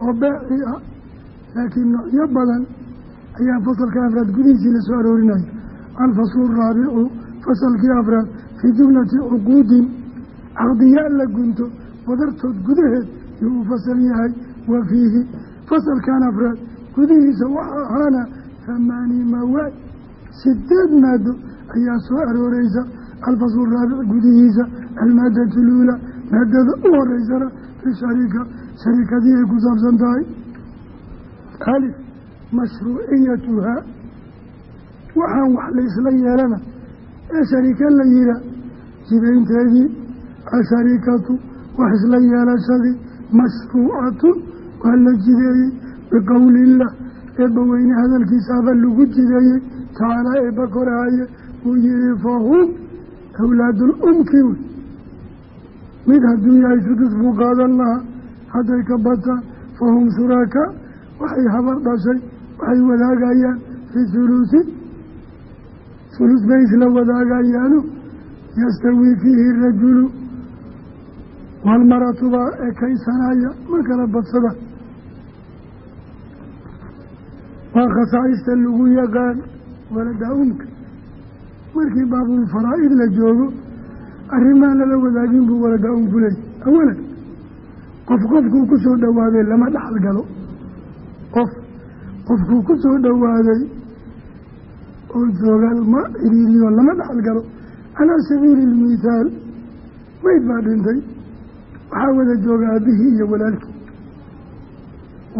Oo beeci ah laakiin noocyo badan. Ayaa fasalkan afraad gudihiisii la soo aroorinaya alfaslu araabicu fasalkii afraad fii jumlati cuquudin caqdiyaa la gunto wadartood gudaheed yuu u fasal yahay wa fiihi fasalkan afraad gudihiisa waxaa ahaana thamaani mawaad sideed maado ayaa soo arooreysa alfaslu raabic gudihiisa almaadatu luula maadada u horeysana fi shariika shariikadii ay ku saabsan tahay. Alif mashruuciyatuhaa waxaan wax laysla yeelana ee shariika la yihaa jidaynteedii ashariikatu wax isla yeelashadii mashruucatun waa la jideeyey biqowli illah eebba weyne hadalkiisaaba lagu jideeyey tacaalaa eebba korahaye uu yihi fahum awlaadulumki wey mid hadduu yahay sudus buu qaadan lahaa hadday ka bataan fahum shurakaa waxay habar dhashay waxay wadaagayaan fii hulusi hulus bay isla wadaagayaano yastawii fiihi rajulu. Walmaratu baa ekaysanaya ma kala badsada waa khasaa'ista lagu yaqaan waladaa umka markii baabulfaraa'id la joogo arrimaha lala wadaagin buu waladaa um ku leeyay awalan qof qofkuu ku soo dhowaaday lama dhaxal galo. Qof qofkuu ku soo dhowaaday oo joogaal ma ciriiriyo lama dhaxal galo. Calaa sabiili ilmithaal mayd baa dhintay. Waxaa wada jooga aabihii iyo walaalkii.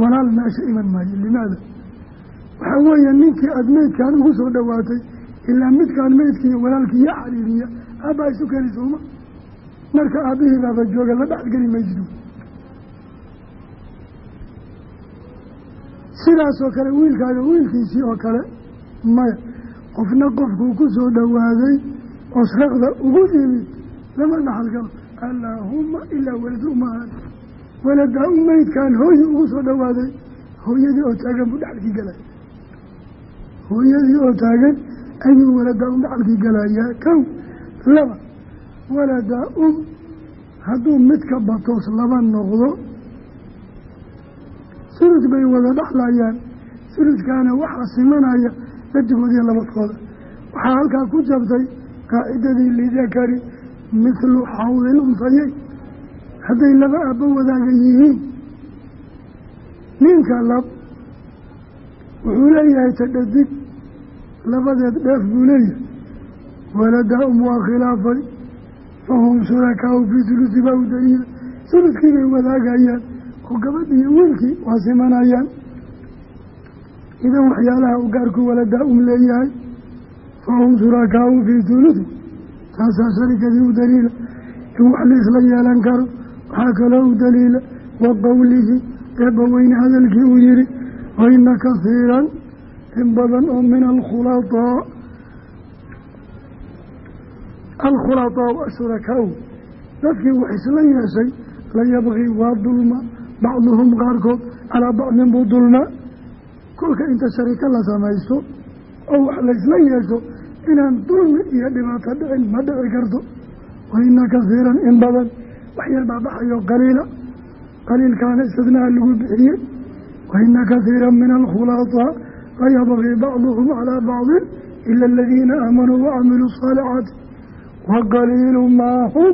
Walaal meesha iman maayo limaada waxaa weeye ninkii aada meydkaan ugu soo dhowaatay ilaa midkaan meydkiiyo walaalkii iyo xariiriya aabbaa isu keni sooma. Marka aabbihii baaba jooga la dhexgeli maysid sidaasoo kale wiilkaaga wiilkiisii oo kale maya qofna qofkuu ku soo dhowaaday osraqda ugu yimid lama dhaxal galo allaahuma ilaa walad umahan waladaa u meydkaan hooyi ugu soo dhowaaday hooyadii oo taagan buu dhexalkii galay hooyadii oo taagan ayuu waladaa um dhexalkii galayaa. Kow laba waladaa um hadduu midka batoos laba noqdo sulus bay wada dhexlayaan suluskaana waxaa simanaya ladigoodiyo labadkooda. Waxaa halkaa ku jabtay qaacidadii lidakari mithlu xawdil unsayey hadday laba aabbo wadaaga yihiin ninka lab wuxuu leeyahay tadhadig labadeed dheef buu leeyahay. Waladaa um waa khilaafay fahum shurakaau fii sulusi baa u daliila suluskii bay wadaagayaan oo gabadhiiyo wiilkii waa simanayaan. Idan waxyaalaha u gaarku waladaa um leeyahay fahum shurakaau fii sulusi. Taasaa sharikadii u daliila in wax laisla yeelan karo waxaa kaloo u daliila wa qowlihi eebbaweyne hadalkii uu yihi waina kasiiran in badan oo min alkhulataa alkhulataa ashurakaau dadkii wax isla yeeshay la yabqii waa dulma. Bacduhum qaarkood calaa bacdin buu dulma. Kolka inta sharika la samaysto oo wax laysla yeesho inaan dulmi iyo dhibaato dhicin ma dhici karto. Waina kasiiran in badan wax yar baa baxayo qaliila. Qaliilkaana istidnaha lagu bixiyey waina kasiira min alkhulaataa layabqii bacduhum calaa bacdin ila aladiina aamanuu wacamiluu asaalixaati wa qaliilu maa hum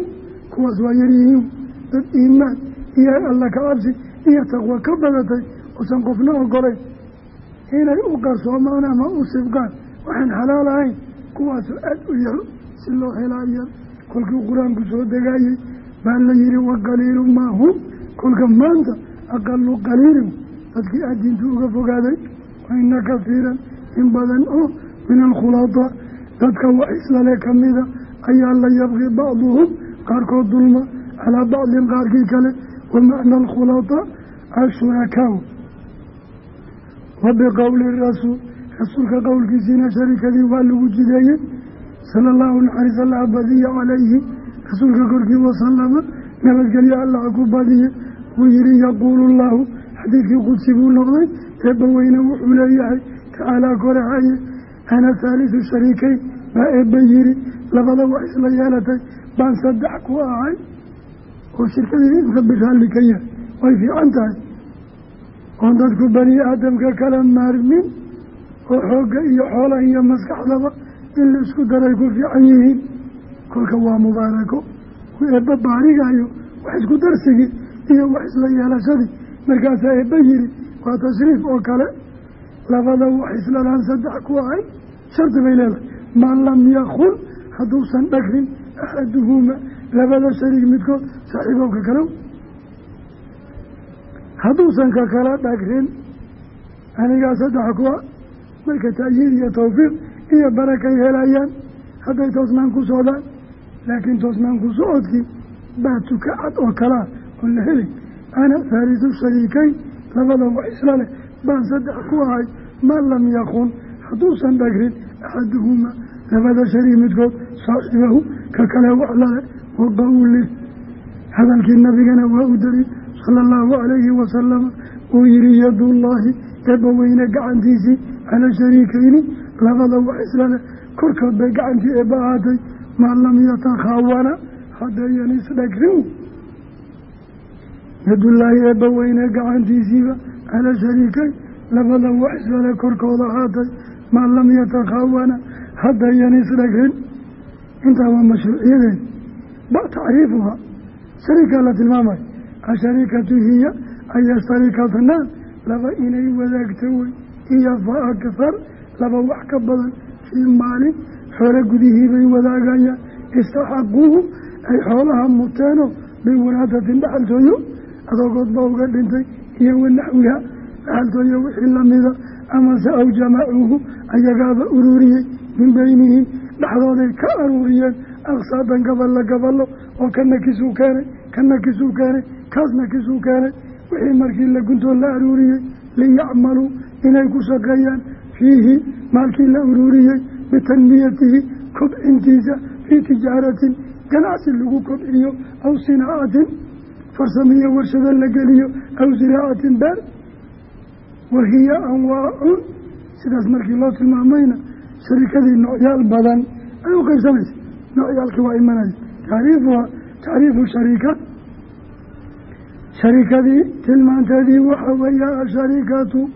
kuwaas waa yaryihiin dad iimaan iyo alla ka cabsi iyo taqwo ka badatay uusan qofna ogolayn inay u qarsoomaan ama u sibqaan waxaan xalaal ahayn kuwaasoo aada u yaro si loo helaa yar kolkii qur'aanku soo degaayey baa la yihi maa hum kolka maanta aqalu qaliilin dadkii aad uga fogaaday waina kasiiran in badan oo min alkhulataa dadka wax islale kamida ayaa la yabqi bacduhum qaarkood dulma calaa bacdin qaarkii kale wa macna alkhulataa ashurakaa wa biqowli rasuul rasuulka qowlkiisiina sharikadii waa lagu jideeyey sala allahu naxariis allaha badiya calayhi rasuulka korkii wasalama nabadgelyo allaha ku badiye wuu yihi yaquulu llahu xadiidkii qudsi buu noqday eebba weyne wuxuu leeyahay tacaalaa korahaye ana haalisu shariikeyn baa eebba yihi labada wax isla yeelatay baan saddex ku ahay oo shirkadii rabbi raalli ka yahay way fiican tahay. Oon dadku bani aadamka kala maarmin oo xoogga iyo xoolaha iyo maskaxdaba in la isku daray ku fiican yihiin. Kolka waa mubaarako eebba baarigayo wax isku darsigii iyo wax isla yeelashadii markaasaa eebba yiri waa tashriif oo kale. Labada wax islalaan saddex ku ahay shardi bay leedahay. Maa lam yakun hadduusan dhagrin axaduhuma labada shariig midkood saaxiibowka kalow hadduusan ka kala dhagrin anigaa saddex kuwa marka taayiid iyo tawfiiq iyo barakay helayaan hadday toosnaan ku socdaan laakiin toosnaan ku socodkii baa tuka cad oo kalaa oon la helin ana haalisu shariikeyn labada wax isla leh baan saddex ku ahay maa lam yakun hadduusan dhagrin axaduhuma labada sharii midkood saaxibahu ka kale waxlale wa qawli hadalkii nabigana waa u daliil sala allahu calayhi wasalama uu yihi yadullaahi eebba weyne gacantiisii cala shariikayni labada wax islale korkood bay gacantii eebba ahaatay maa lam yatakhawana haddayan isdhagrin yadullaahi eebba weyne gacantiisiiba cala shariikayn labada wax islale korkooda ahaatay maa lam yatakhawana haddayan isdhagrin intaa waa mashruuciyadeen. Ba tacriifuhaa shariikaa la tilmaamayo ashariikatu hiya ayastarikatnaan laba inay wadaagto wey. Iyo fa akthar laba wax ka badan. Fii maalin xoolo gudihii bay wadaagayaan. Istaxaquuhu ay xoolaha muteeno biwiraatatin dhaxaltooyo adoogood ba uga dhintay iyo wanaxwiha dhaxaltooyo wixii lamida amase aw jamacuuhu ayagaaba ururiyey min beynihim dhexdooday ka aruuriyeen aqsaadan gaballo gaballo oo kana kisuu keenay kana kisuu keenay kaasna kisuu keenay. Wixii markii la guntoo la aruuriyey liyacmaluu inay ku shaqeeyaan fiihi maalkii la uruuriyey bitanmiyatihi kobcintiisa fii tijaaratin ganacsi lagu kobciyo aw sinaacatin farsamiyo warshado la geliyo aw siraacatin beer wahiya anwaacun sidaas markii loo tilmaamayna sharikadii noocyaal badan ay u qaybsamaysa noocyaalkii waa imanaya tacriifuha tacriifu shariika. Sharikadii tilmaanteedii waxa weeya ashariikatu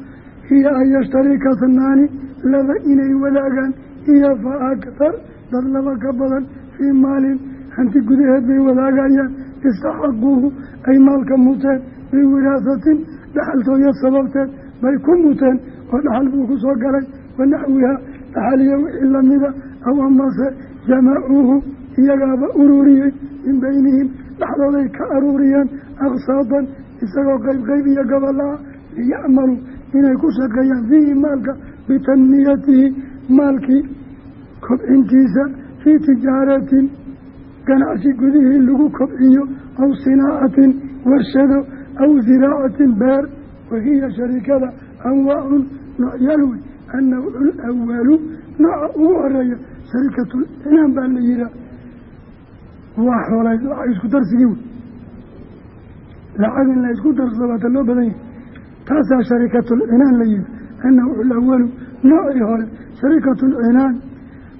hiya an yashtarika hnaani laba inay wadaagaan iyo fa akthar. Dad laba ka badan fii maalin. Hanti gudaheed bay wadaagayaan istaxaquuhu ay maalka muteen biwiraasatin dhaxaltooya sababteed bay ku muteen oo dhaxal buu ku soo galay wanaxwiha dhaxal iyo wixii lamida aw amase jamacuuhu iyagaaba ururiyey min beynihim dhexdooday ka aruuriyeen aqsaadan isagoo qeyb qeyb iyo gabalaha liyacmaluu inay ku shaqeeyaan fiihi maalka bitanmiyatihi maalkii kobcintiisa fii tijaaratin ganacsi gudihii lagu kobciyo aw sinaacatin warshado aw ziraacatin beer wahiya sharikada anwaacun noocyaal wey annawcu lawalu nooca ugu horreeya sharikatul inaan baa la yihaa waa xoolay lacag isku darsigii wey lacag in la loo badan yahay. Taasaa sharikatulcinaan la yihi annawcu lawalu noocii hore sharikatulcinaan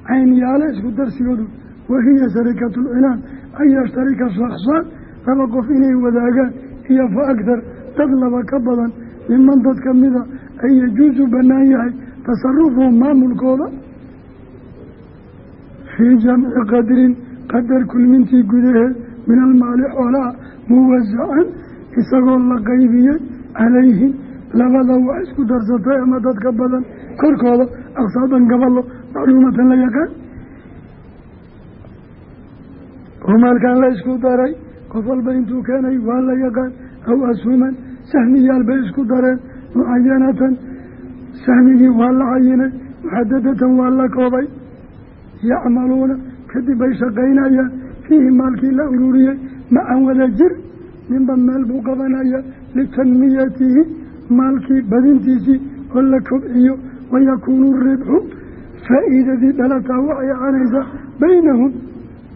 caynyaale isku darsigoodu wahiya sharikatulcinaan an yashtarika shaksaan laba qof inay wadaagaan iyo fa agtar dad laba ka badan miman dad ka mida ay yajuusu bannaan yahay tasarufuhum maamulkooda fii jamci qadrin qadar kulmintii gudaheed min almaali xoolaha muwasacan isagoo la qaybiyey calayhim labada wax isku darsatay ama dadka badan korkooda aqsaadan gaballo macluumatan la yaqaan humaalkan la isku daray qof walba intuu keenay waa la yaqaan aw ashuman sahmiyaal bay isku dareen mucayanatan sahmigii waa la cayinay muxadadatan waa la koobay. Yacmaluuna kadib bay shaqaynayaan fiihi maalkii la ururiyey macan wada jir ninba meel buu qabanaya litanmiyatihi maalkii badintiisii oo la kobciyo wayakuunu ribxu faa'iidadii dhalataa waxay baynahum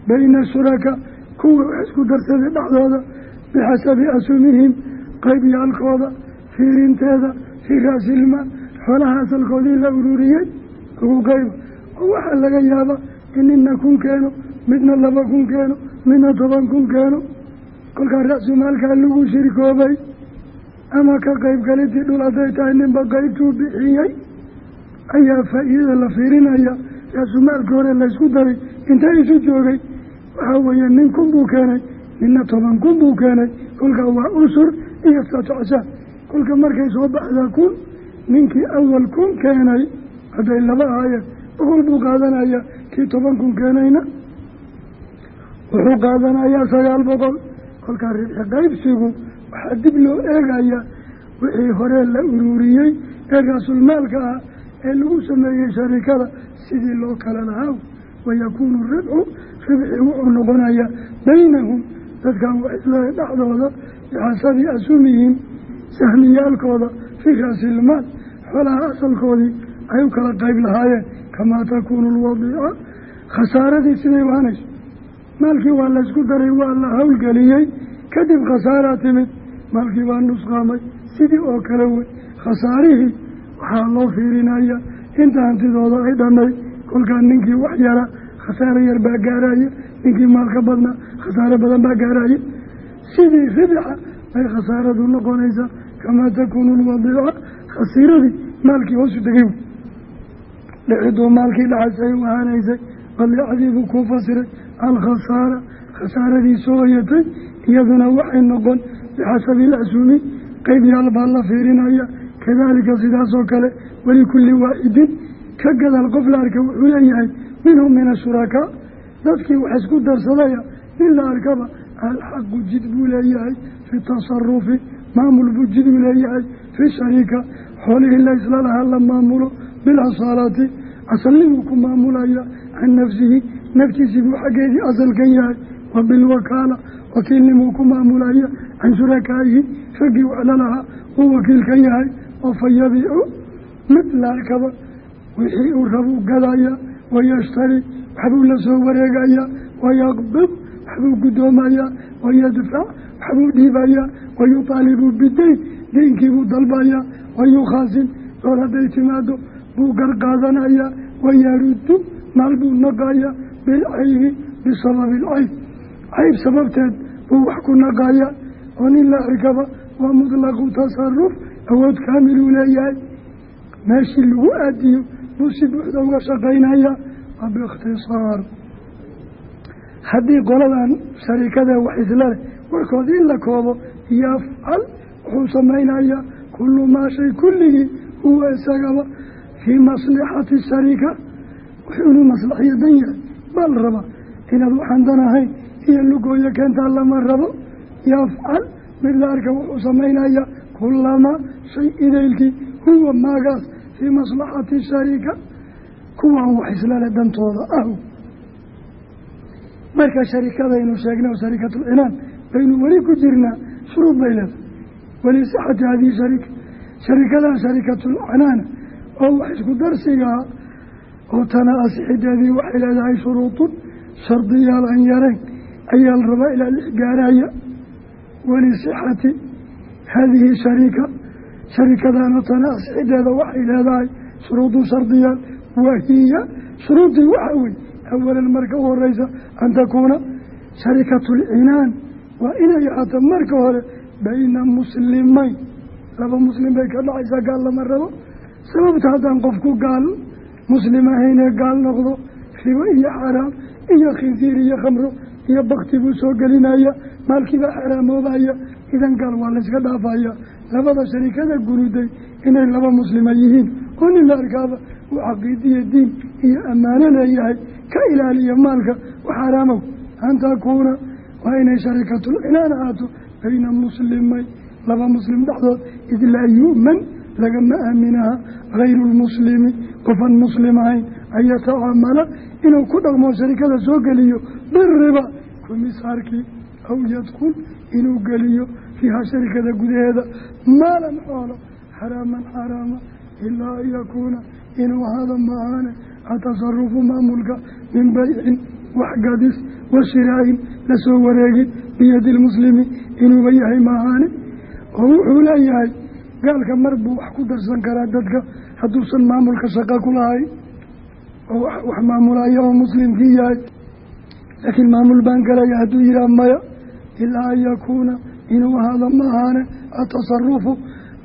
bayna shuraka kuwa wax isku darsaday dhexdooda bixasabi asumihim qeybyaalkooda fiirinteeda fii raasilmaal xoolaha asalkoodii la ururiyey ugu qeyba oo waxaa laga yaabaa in nina kun keeno midna laba kun keeno midna toban kun keeno kolkaa ra-sumaalkaa lagu shirkoobay ama ka qeyb galidii dhul hadday tahay ninba qeybtuu bixiyey ayaa faa'iidada la fiirinaya ra-sumaalka hore laysku daray inta isu joogay waxaa weeye nin kun buu keenay ninna toban kun buu keenay. Kolkaa waa usur iyo satocsa kolka markay soo baxdaa kun ninkii awal kun keenay hadday laba ahaayeen boqol buu qaadanaya kii toban kun keenayna wuxuu qaadanayaa sagaal boqol. Kolkaa ribxi qaybsigu waxaa dib loo eegayaa wixii hore la ururiyey ee raasulmaalka ah ee lagu sameeyey sharikada sidii loo kala lahaa wayakuunu ribxu ribxi wuxuu noqonayaa baynahum dadkan waxisla dhexdooda bixasabi asumihim sahmiyaalkooda fii raasilmaal xoolaha asalkoodii ay u kala qayb lahaayeen. Kamaa takuunu alwadiica khasaaradii siday waanayso maalkii waa laysku daray waa la howlgeliyey kadib khasaaraa timid maalkii waa nusqaamay. Sidii oo kale wey khasaarihii waxaa loo fiirinaya inta hantidooda ay dhanay kolkaa ninkii wax yara khasaaro yar baa gaaraya ninkii maalka badnaa khasaaro badan baa gaaraya sidii ribixa bay khasaaradu noqonaysaa kamaa takuunu lwadiica khasiiradii maalkii hoosu degay dhiciduu maalkii dhacasay ahaanaysay wadiicadii buu kuu fasiray alkhasaara khasaaradii soo hoyatay iyaduna waxay noqon bixasabi ilcasuumi qeyb yaal baa la fiirinaya. Kadaalika sidaasoo kale walikulli waaxidin ka gadaal qof la arka wuxuu leeyahay minhum min ashurakaa dadkii wax isku darsadaya nin la arkaba alxaqu jid buu leeyahay fi tasarufi maamul buu jid uu leeyahay fi shariika xoolihii la isla lahaa la maamulo bilasaalati asalnimuu ku maamulaya can nafsihi naftiisii buu xaggeedii asalkan yahay wa bilwakaala wakiilnimuu ku maamulaya can shurakaa'ihi raggii waxla uu wakiilkan yahay oo fa mid la arkaba wixii uu rabuu gadaya wayashtari waxbuu la soo wareegaya wayaqbid waxbuu guddoomayaa wayadfac waxbuu dhiibayaa wayuطaalibu bidayn deynkiibuu dalbayaa wayukhaasin dool hadday timaado buu garqaadanayaa wayaruddu maal buu naqayaa bilcaybi bisababi ilcayb cayb sababteed buu wax ku naqayaa oo nin la arkaba waa mutlaqu tasaruf awood kaamiluu leeyahay meeshii buu si buuxda uga shaqaynayaa waa biikhtisaar. Haddii qoladan sharikada wax isla leh warkood in la koobo yafcal wuxuu samaynayaa kullu maa shay kulligii huwa isagaba fii maslixati sharika wuxuu inuu maslaxiyo dan yahay. Baa la rabaa inaad waxaan dan ahayn iyo lugooyo keentaa lama rabo yafcal mid wuxuu samaynayaa kulamaa shay idaylkii huwa maagaas fii maslaxati sharika kuwaan wax islale dantooda ah marka sharikadaynu sheegnay oo sharikatulcinaan baynu weli ku jirnaa shuruud bay leedahay walisixati hadihi sharika sharikadan sharikatulcinaana oo wax isku darsigaa oo tana asixideedii waxay leedahay shuruudun shardiyaal aan yarayn ayaa la rabaa ilaa lix walisixati hadihi sharika sharikadaana tana asixideeda waxay leedahay shuruudun shardiyaal wahiya. Shuruudii waxa wey awalan marka u horeysa an takuuna sharikatu lcinaan waa inay ahaato marka hore bayna muslimeyn laba muslim bay ka dhacaysaa gaal lama rabo. Sababta haddaan qofku gaal muslim ahaynee gaal noqdo ribo iyo xaraam iyo khinsiir iyo khamro iyo bakti buu soo gelinaya maalkiibaa xaraamoobaya idan gaal waa layska dhaafaya labada sharikada gunuday inay laba muslima yihiin. Oo nin la arkaaba uu caqiidiya diin iyo ammaano leeyahay ka ilaaliya maalka waxaraamow an takuuna waa inay sharikatulcinaan ahaato bayna muslimeyn laba muslim dhexdood id laa yu'man lagama aaminaha hayru lmuslimi qofan muslim ahayn an yatacaamala inuu ku dhaqmo sharikada soo geliyo. Biriba kumisaarkii aw yadkul inuu geliyo fiiha sharikada gudaheeda maalan xoolo xaraaman xaraama ilaa an yakuuna inuu ahaada maahaane atasarufu maamulka min baycin waxgadis wa shiraayin la soo wareegin biyadi lmuslimi inuuba yahay maahaane oo wuxuu leeyahay gaalka mar buu wax ku darsan karaa dadka hadduusan maamulka shaqa ku lahayn oo wax maamulaya oo muslimkii yahay laakiin maamul baan galaya hadduu yihaha maya ilaa an yakuuna inuu ahaado maahaane atasarufu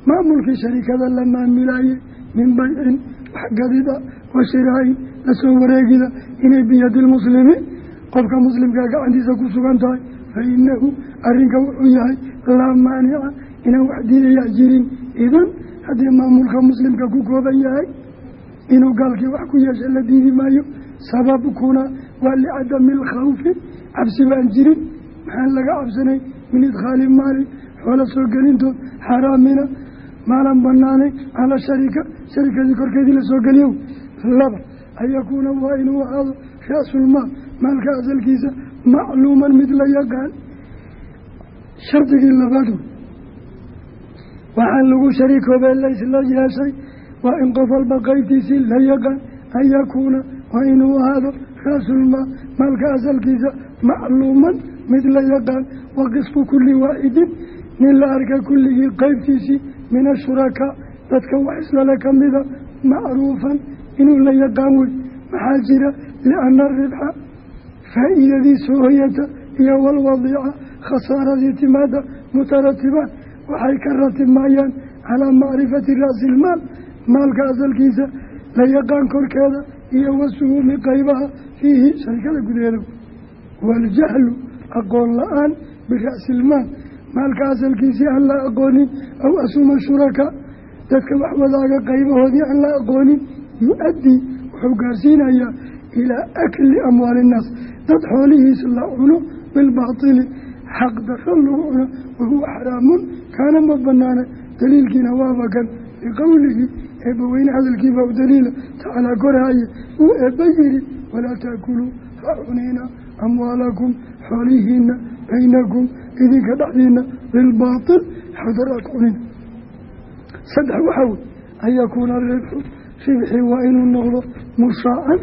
maamulkii sharikada la maamulayey min baycin waxgadida wa shiraayin la soo wareegida inay biyadi lmuslimi qofka muslimkaa gacantiisa ku sugan tahay fa inahu arrinka wuxuu yahay laa maanica inaan wax diidayaa jirin idan haddii maamulka muslimka ku kooban yahay inuu gaalkii wax ku yeesha la diidi maayo sababkuna waa licadami alkhawfi cabsi baan jirin maxaan laga cabsanay min idkhaali maalin xoola soo gelintood xaaraamina maalan banaanay cala sharika sharikadii korkeedii la soo geliyo laba an yakuuna waa inuu ahaado ra-sulmaal maalka asalkiisa macluuman mid la yaqaan shardigii labaad waxaan lagu sharikoobee laysla yeeshay waa in qof walba qeybtiisii la yaqaan an yakuuna waa inuu ahaado raasulmaal maalka asalkiisa macluuman mid la yaqaan wa qisfu kulli waaxidin nin la arka kulligii qeybtiisii min ashurakaa dadka wax islale ka mida macruufan. Inuu la yaqaan wey maxaa jira? Lianna aribxa faa'iidadii soo hoyata iyo walwadiica khasaaradii timaada mutaratibaan waxay ka ratibmayaan calaa macrifati ra'silmaal maalka asalkiisa la yaqaan korkeeda iyo wasuhuumi qaybaha fiihi sharikada gudaheeda aqoon la'aan bira'silmaal maalka asalkiisii aan la aqoonin aw asuma shuraka. Dadka wax wadaaga qaybahoodii aan la aqoonin yu-addii wuxuu gaarsiinayaa ilaa akli amwaali innaas dad xoolihiisa la cuno bilbaatili xaq darro lagu cuno wahuwa xaraamun kaana ma banaana daliilkiina waaba kan liqowlihi eebbaweyne hadalkiibaa u daliila tacaalaa koraaye uu eebba yidhi walaa taakuluu ha amwaalakum xoolihiina baynakum idinka dhexdiina bilbaatil xaqdarra ka cunina saddex waxaa wey an yakuuna ribxu ribxii waa inuu noqdo mushaacan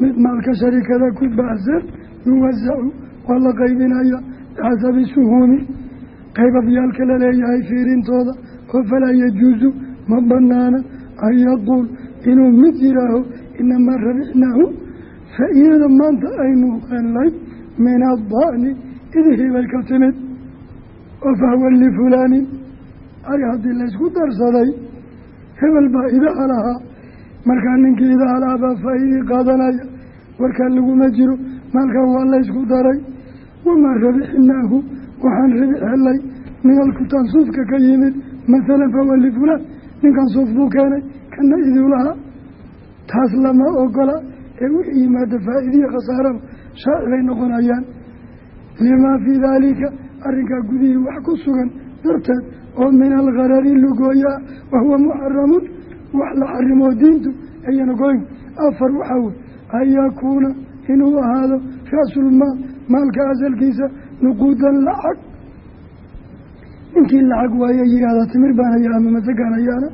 mid maalka sharikada ku baahsan yuwasacu waa la qaybinaya bixasabi suhuumi. Qaybabyaalka la leeyahay fiirintooda oo falaa yajuusu ma banaana an yaquul inuu mid yihaaho inamaa rabixnaahu faa-iidada maanta aynu min addaani idihii bay ka timid oo fahwa lifulaanin ari haddii laysku darsaday hebel baa idaha lahaa markaa ninkii idaha lahaa baa faa-iidii qaadanaya warkaa laguma jiro maalkan waa laysku daray wamaa rabixnaahu waxaan rabix helay min alkutaan suufka ka yimid masalan fahwa lifulaan ninkan suuf buu keenay kana iduu lahaa taas lama ogola ee wixii yimaada faa-iidiya khasaaraba shaaci bay noqonayaan. Limaa fii daalika arrinkaa gudihii wax ku sugan darteed oo min alkarari lugooyaa wahuwa muxaramun wax la xarimoo diintu ayan ogoyn. Afar waxaa wey an yakuuna inuu ahaado ra-sulmaal maalka asalkiisa nuquudan lacag. Ninkii lacag waaye yihahda timir baan hayaa ama masagaan hayaana.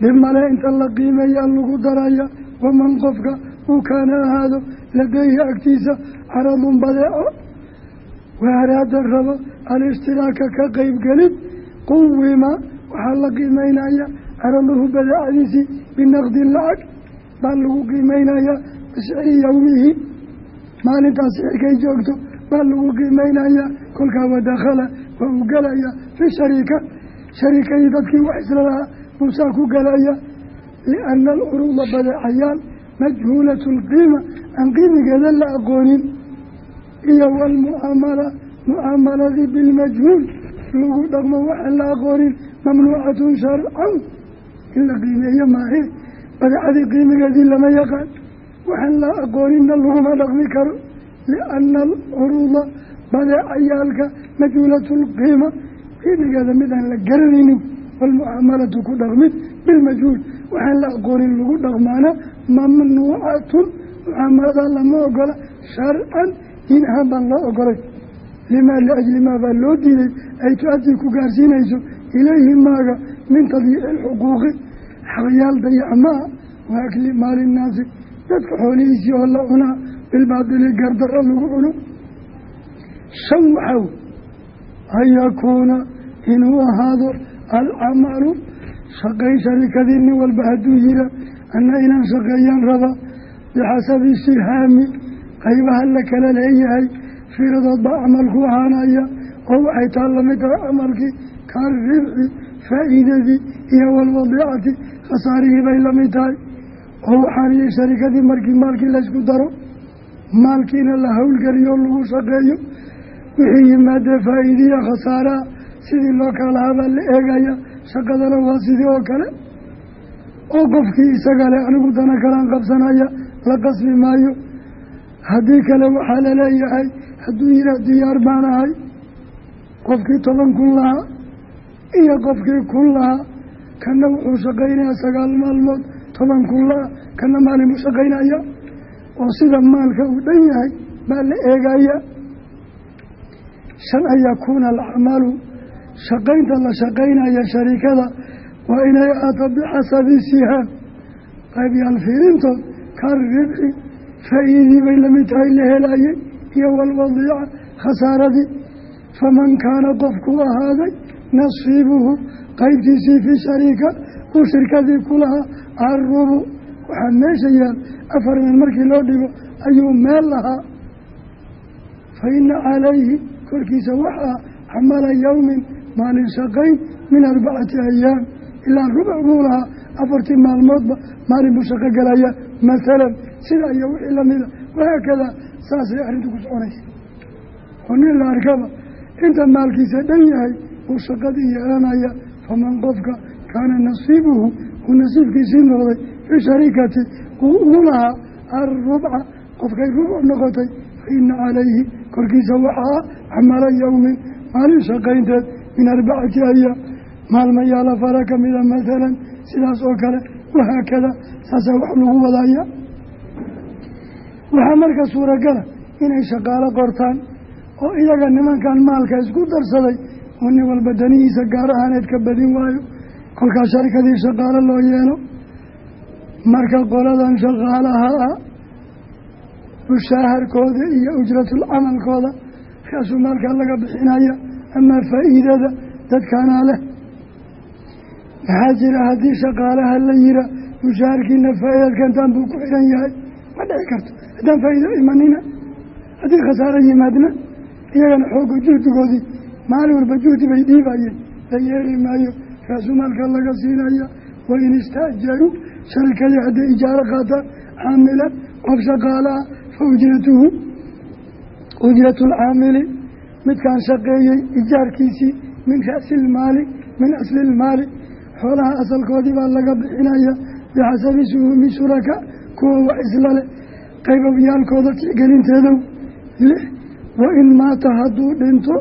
Dhibmale inta la qiimeeyaa lagu daraya waman qofka uu kaana ahaado ladeyhi agtiisa caradun badeeco waaraada rabo alishtilaaka ka qeybgelid quwima waxaa la qiimeynaya caraduhu badeecadiisii binaqdi lacag baa lagu qiimeynayaa bisicri yowmihi maalintaas sixirkay joogto baa lagu qiimeynayaa kolkaa wadakhala waa uu galaya fi shariika shariikadii dadkii wax isla lahaa buusaa ku galaya liana alcuruuda badeecayaal majhuulatu lqiima aan qiimigeeda la aqoonin. Iyo walmucaamala mucaamaladii bilmajhuul lagu dhaqmo waxaan la aqoonin mamnuucatun sharcan. In la qiimeeyo maahe badeecadii qiimigeedii lama yaqaan. Waxaan la aqooninna laguma dhaqmi karo liana alcuruuda badeecayaalka majhuulatu lqiima qiimigeeda mid aan la garanaynin walmucaamalatu ku dhaqmid bilmajhuul waxaan la aqoonin lagu dhaqmaana mamnuucatun mucaamalada lama ogola sharcan diin ahaan baan loo ogolay limaa liajli maa baa loo diiday ay tu-adii ku gaarsiinayso ilayhi maaga min tadyiici lxuquuqi xabayaal dayacmaa wa akli maali nnaasi dadka xoolihiisii oo la cunaa bilbaadili gardarro lagu cuno shan waxaw an yakuuna inuu ahaado alcamalu shaqayn sharikadii nin walba hadduu yira anna inaan shaqeeyaan raba bixasabi sihaami qaybaha la kala leeyahay fiiradood baa camalku ahaanaya oo waxay taa la mid tahay camalkii ka ribxi faa'iidadii iyo walwadiicati khasaarihii bay la mid tahay oo waxaan iyo sharikadii markii maalkii laysku daro maalkiina la howlgeliyo lagu shaqeeyo wixii yimaadee faa'iidiya khasaaraha sidii loo kala lahaabaa la eegaya shaqadana waa sidii oo kale oo qofkii isaga leh anigu dana kalaan qabsanaya la qasbi maayo. Haddii kale waxaa la leeyahay hadduu yihaah diyaar baan ahay qofkii toban kun lahaa iyo qofkii kun lahaa kana wuxuu shaqaynayaa sagaal maalmood toban kun laha kana maalin buu shaqaynaya. Oo sida maalka uu dhan yahay baa la eegaya. Shan an yakuuna alcamalu shaqaynta la shaqaynaya shariikada waa inay ahaato bixasabi sihaan qaybyaal fiirintood karibxi faa-iidii bay la mid tahay la helaayey iyo walwadiica khasaaradii faman kaana qofkuu ahaaday nasiibuhu qeybtiisii fii shariika uu shirkadii ku lahaa arubu waxaa meesha yaal afar meel markii loo dhigo ayuu meel lahaa fa ina calayhi korkiisa waxaa camala yowmin maalin shaqayn min arbacati ayaam ilaa rubuc buu lahaa afartii maalmoodba maalin buu shaqo galaya mathalan sida iyo wixii lamida wahaakadaa saasay arrintu ku soconaysa. Oo nin la arkaba inta maalkiisa dhan yahay uu shaqadii yeelanaya faman qofka kaana nasiibuhu uu nasiibkiisii noqday fii shariikati uu ugu lahaa arubca qofkay rubuc noqotay fa ina calayhi korkiisa waxaa camala yowmin maalin shaqaynteed min arbacati ayaam maalmayaala fara ka mida mathalan sidaas oo kale wahaakada saasaa wax lagu wadaya waxaa marka suuragala inay shaqaalo qortaan oo iyaga nimankan maalka isku darsaday oo nin walba danihiisa gaar ahaaneed ka badin waayo kolkaas sharkadii shaqaalo loo yeelo marka qoladan shaqaalaha ah mushaaharkooda iyo ujratul camalkooda kaasuu maalkaa laga bixinaya amaa faa'iidada dadkanaa leh maxaa jira haddii shaqaalaha la yira mushaharkiina faa'iidad kantaan buu ku xiran yahay. Ma dhici karto. Haddaan faa'iido imanina haddii khasaaro yimaadna iyagana xoogga juhdigoodii maalin walba juhdi bay dhiibayeen la yeeli maayo raasumaalka laga siinaya wain istaajaruu sharikadii hadday ijaaro qaataan caamilan qof shaqaalaha fa ujratuhu ujratu lcaamili midkaan shaqeeyey ijaarkiisii min ra'si ilmaali min asli ilmaali xoolaha asalkoodii baa laga bixinaya bixasabi suhuumi shuraka kuwa wax isla leh qaybabyaalkooda tixgelinteedow lix wain maata hadduu dhinto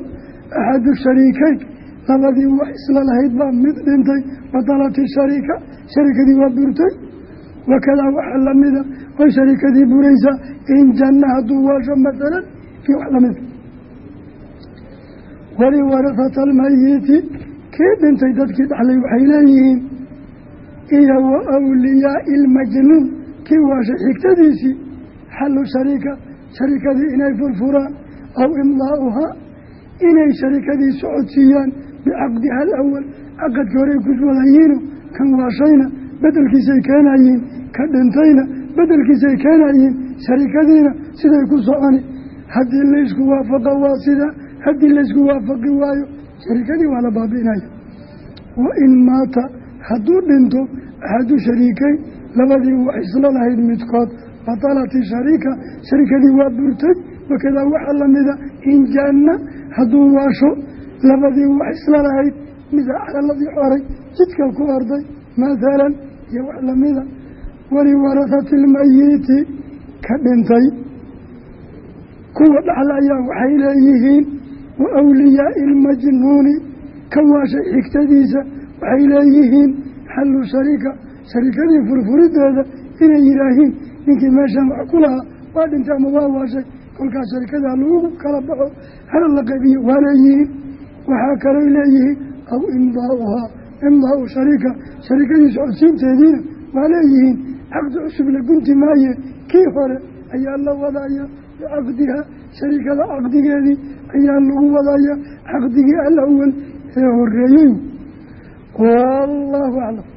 axadu shariikeyn labadii wax isla lahayd baa mid dhintay batalat ishariika sharikadii waa burtay wakadaa waxaa lamida way sharikadii buraysaa in janna hadduu waasho masalan iyo wax lamida waliwarahata almayiti kii dhintay dadkii dhaxlay waxay leeyihiin iyo wa awliyaai ilmajnuun kii waashay xigtadiisii xallu shariika sharikadii inay furfuraan aw imdaa'uhaa inay sharikadii socodsiiyaan bicaqdiha alawal caqadkii horey ku wadayiino kan waashayna bedelkiisay keenayiin ka dhintayna bedelkiisay keenayiin sharikadiina siday ku soconi. Haddii laysku waafaqa waa sidaa haddii laysku waafaqi waayo sharikadii waa la baabi'inaya wa in maata hadduu dhinto axadu shariikeyn labadii wax isla lahayd midkood. Batalati shariika sharikadii waa burtay wakadaa waxaa lamida in jaana hadduu waasho labadii wax isla lahayd mida calaladii xoray jidka ku orday mathalan iyo wax lamida waliwarahati ilmayiti ka dhintay. Kuwa dhaxlayaa waxay leeyihiin wa awliyaai ilmajnuuni ka waashay xigtadiisa waxay leeyihiin xallu shariika sharikadii furfurideeda inay yidhaahiin ninkii meeshan wax ku lahaa waa dhintay ama waa waashay kolkaas sharikadaa lagu kala baxo hala la qaybiyo waa leeyihiin waxaa kaloo leeyihiin aw imdaauhaa imdaau shariika sharikadii socodsiinteediina waa leeyihiin caqdi cusub la gunti maaye kii hore ayaa la wadaya bicaqdiha sharikada caqdigeedii ayaa lagu wadaya caqdigii alawal ee horeeyey wallaahu aclam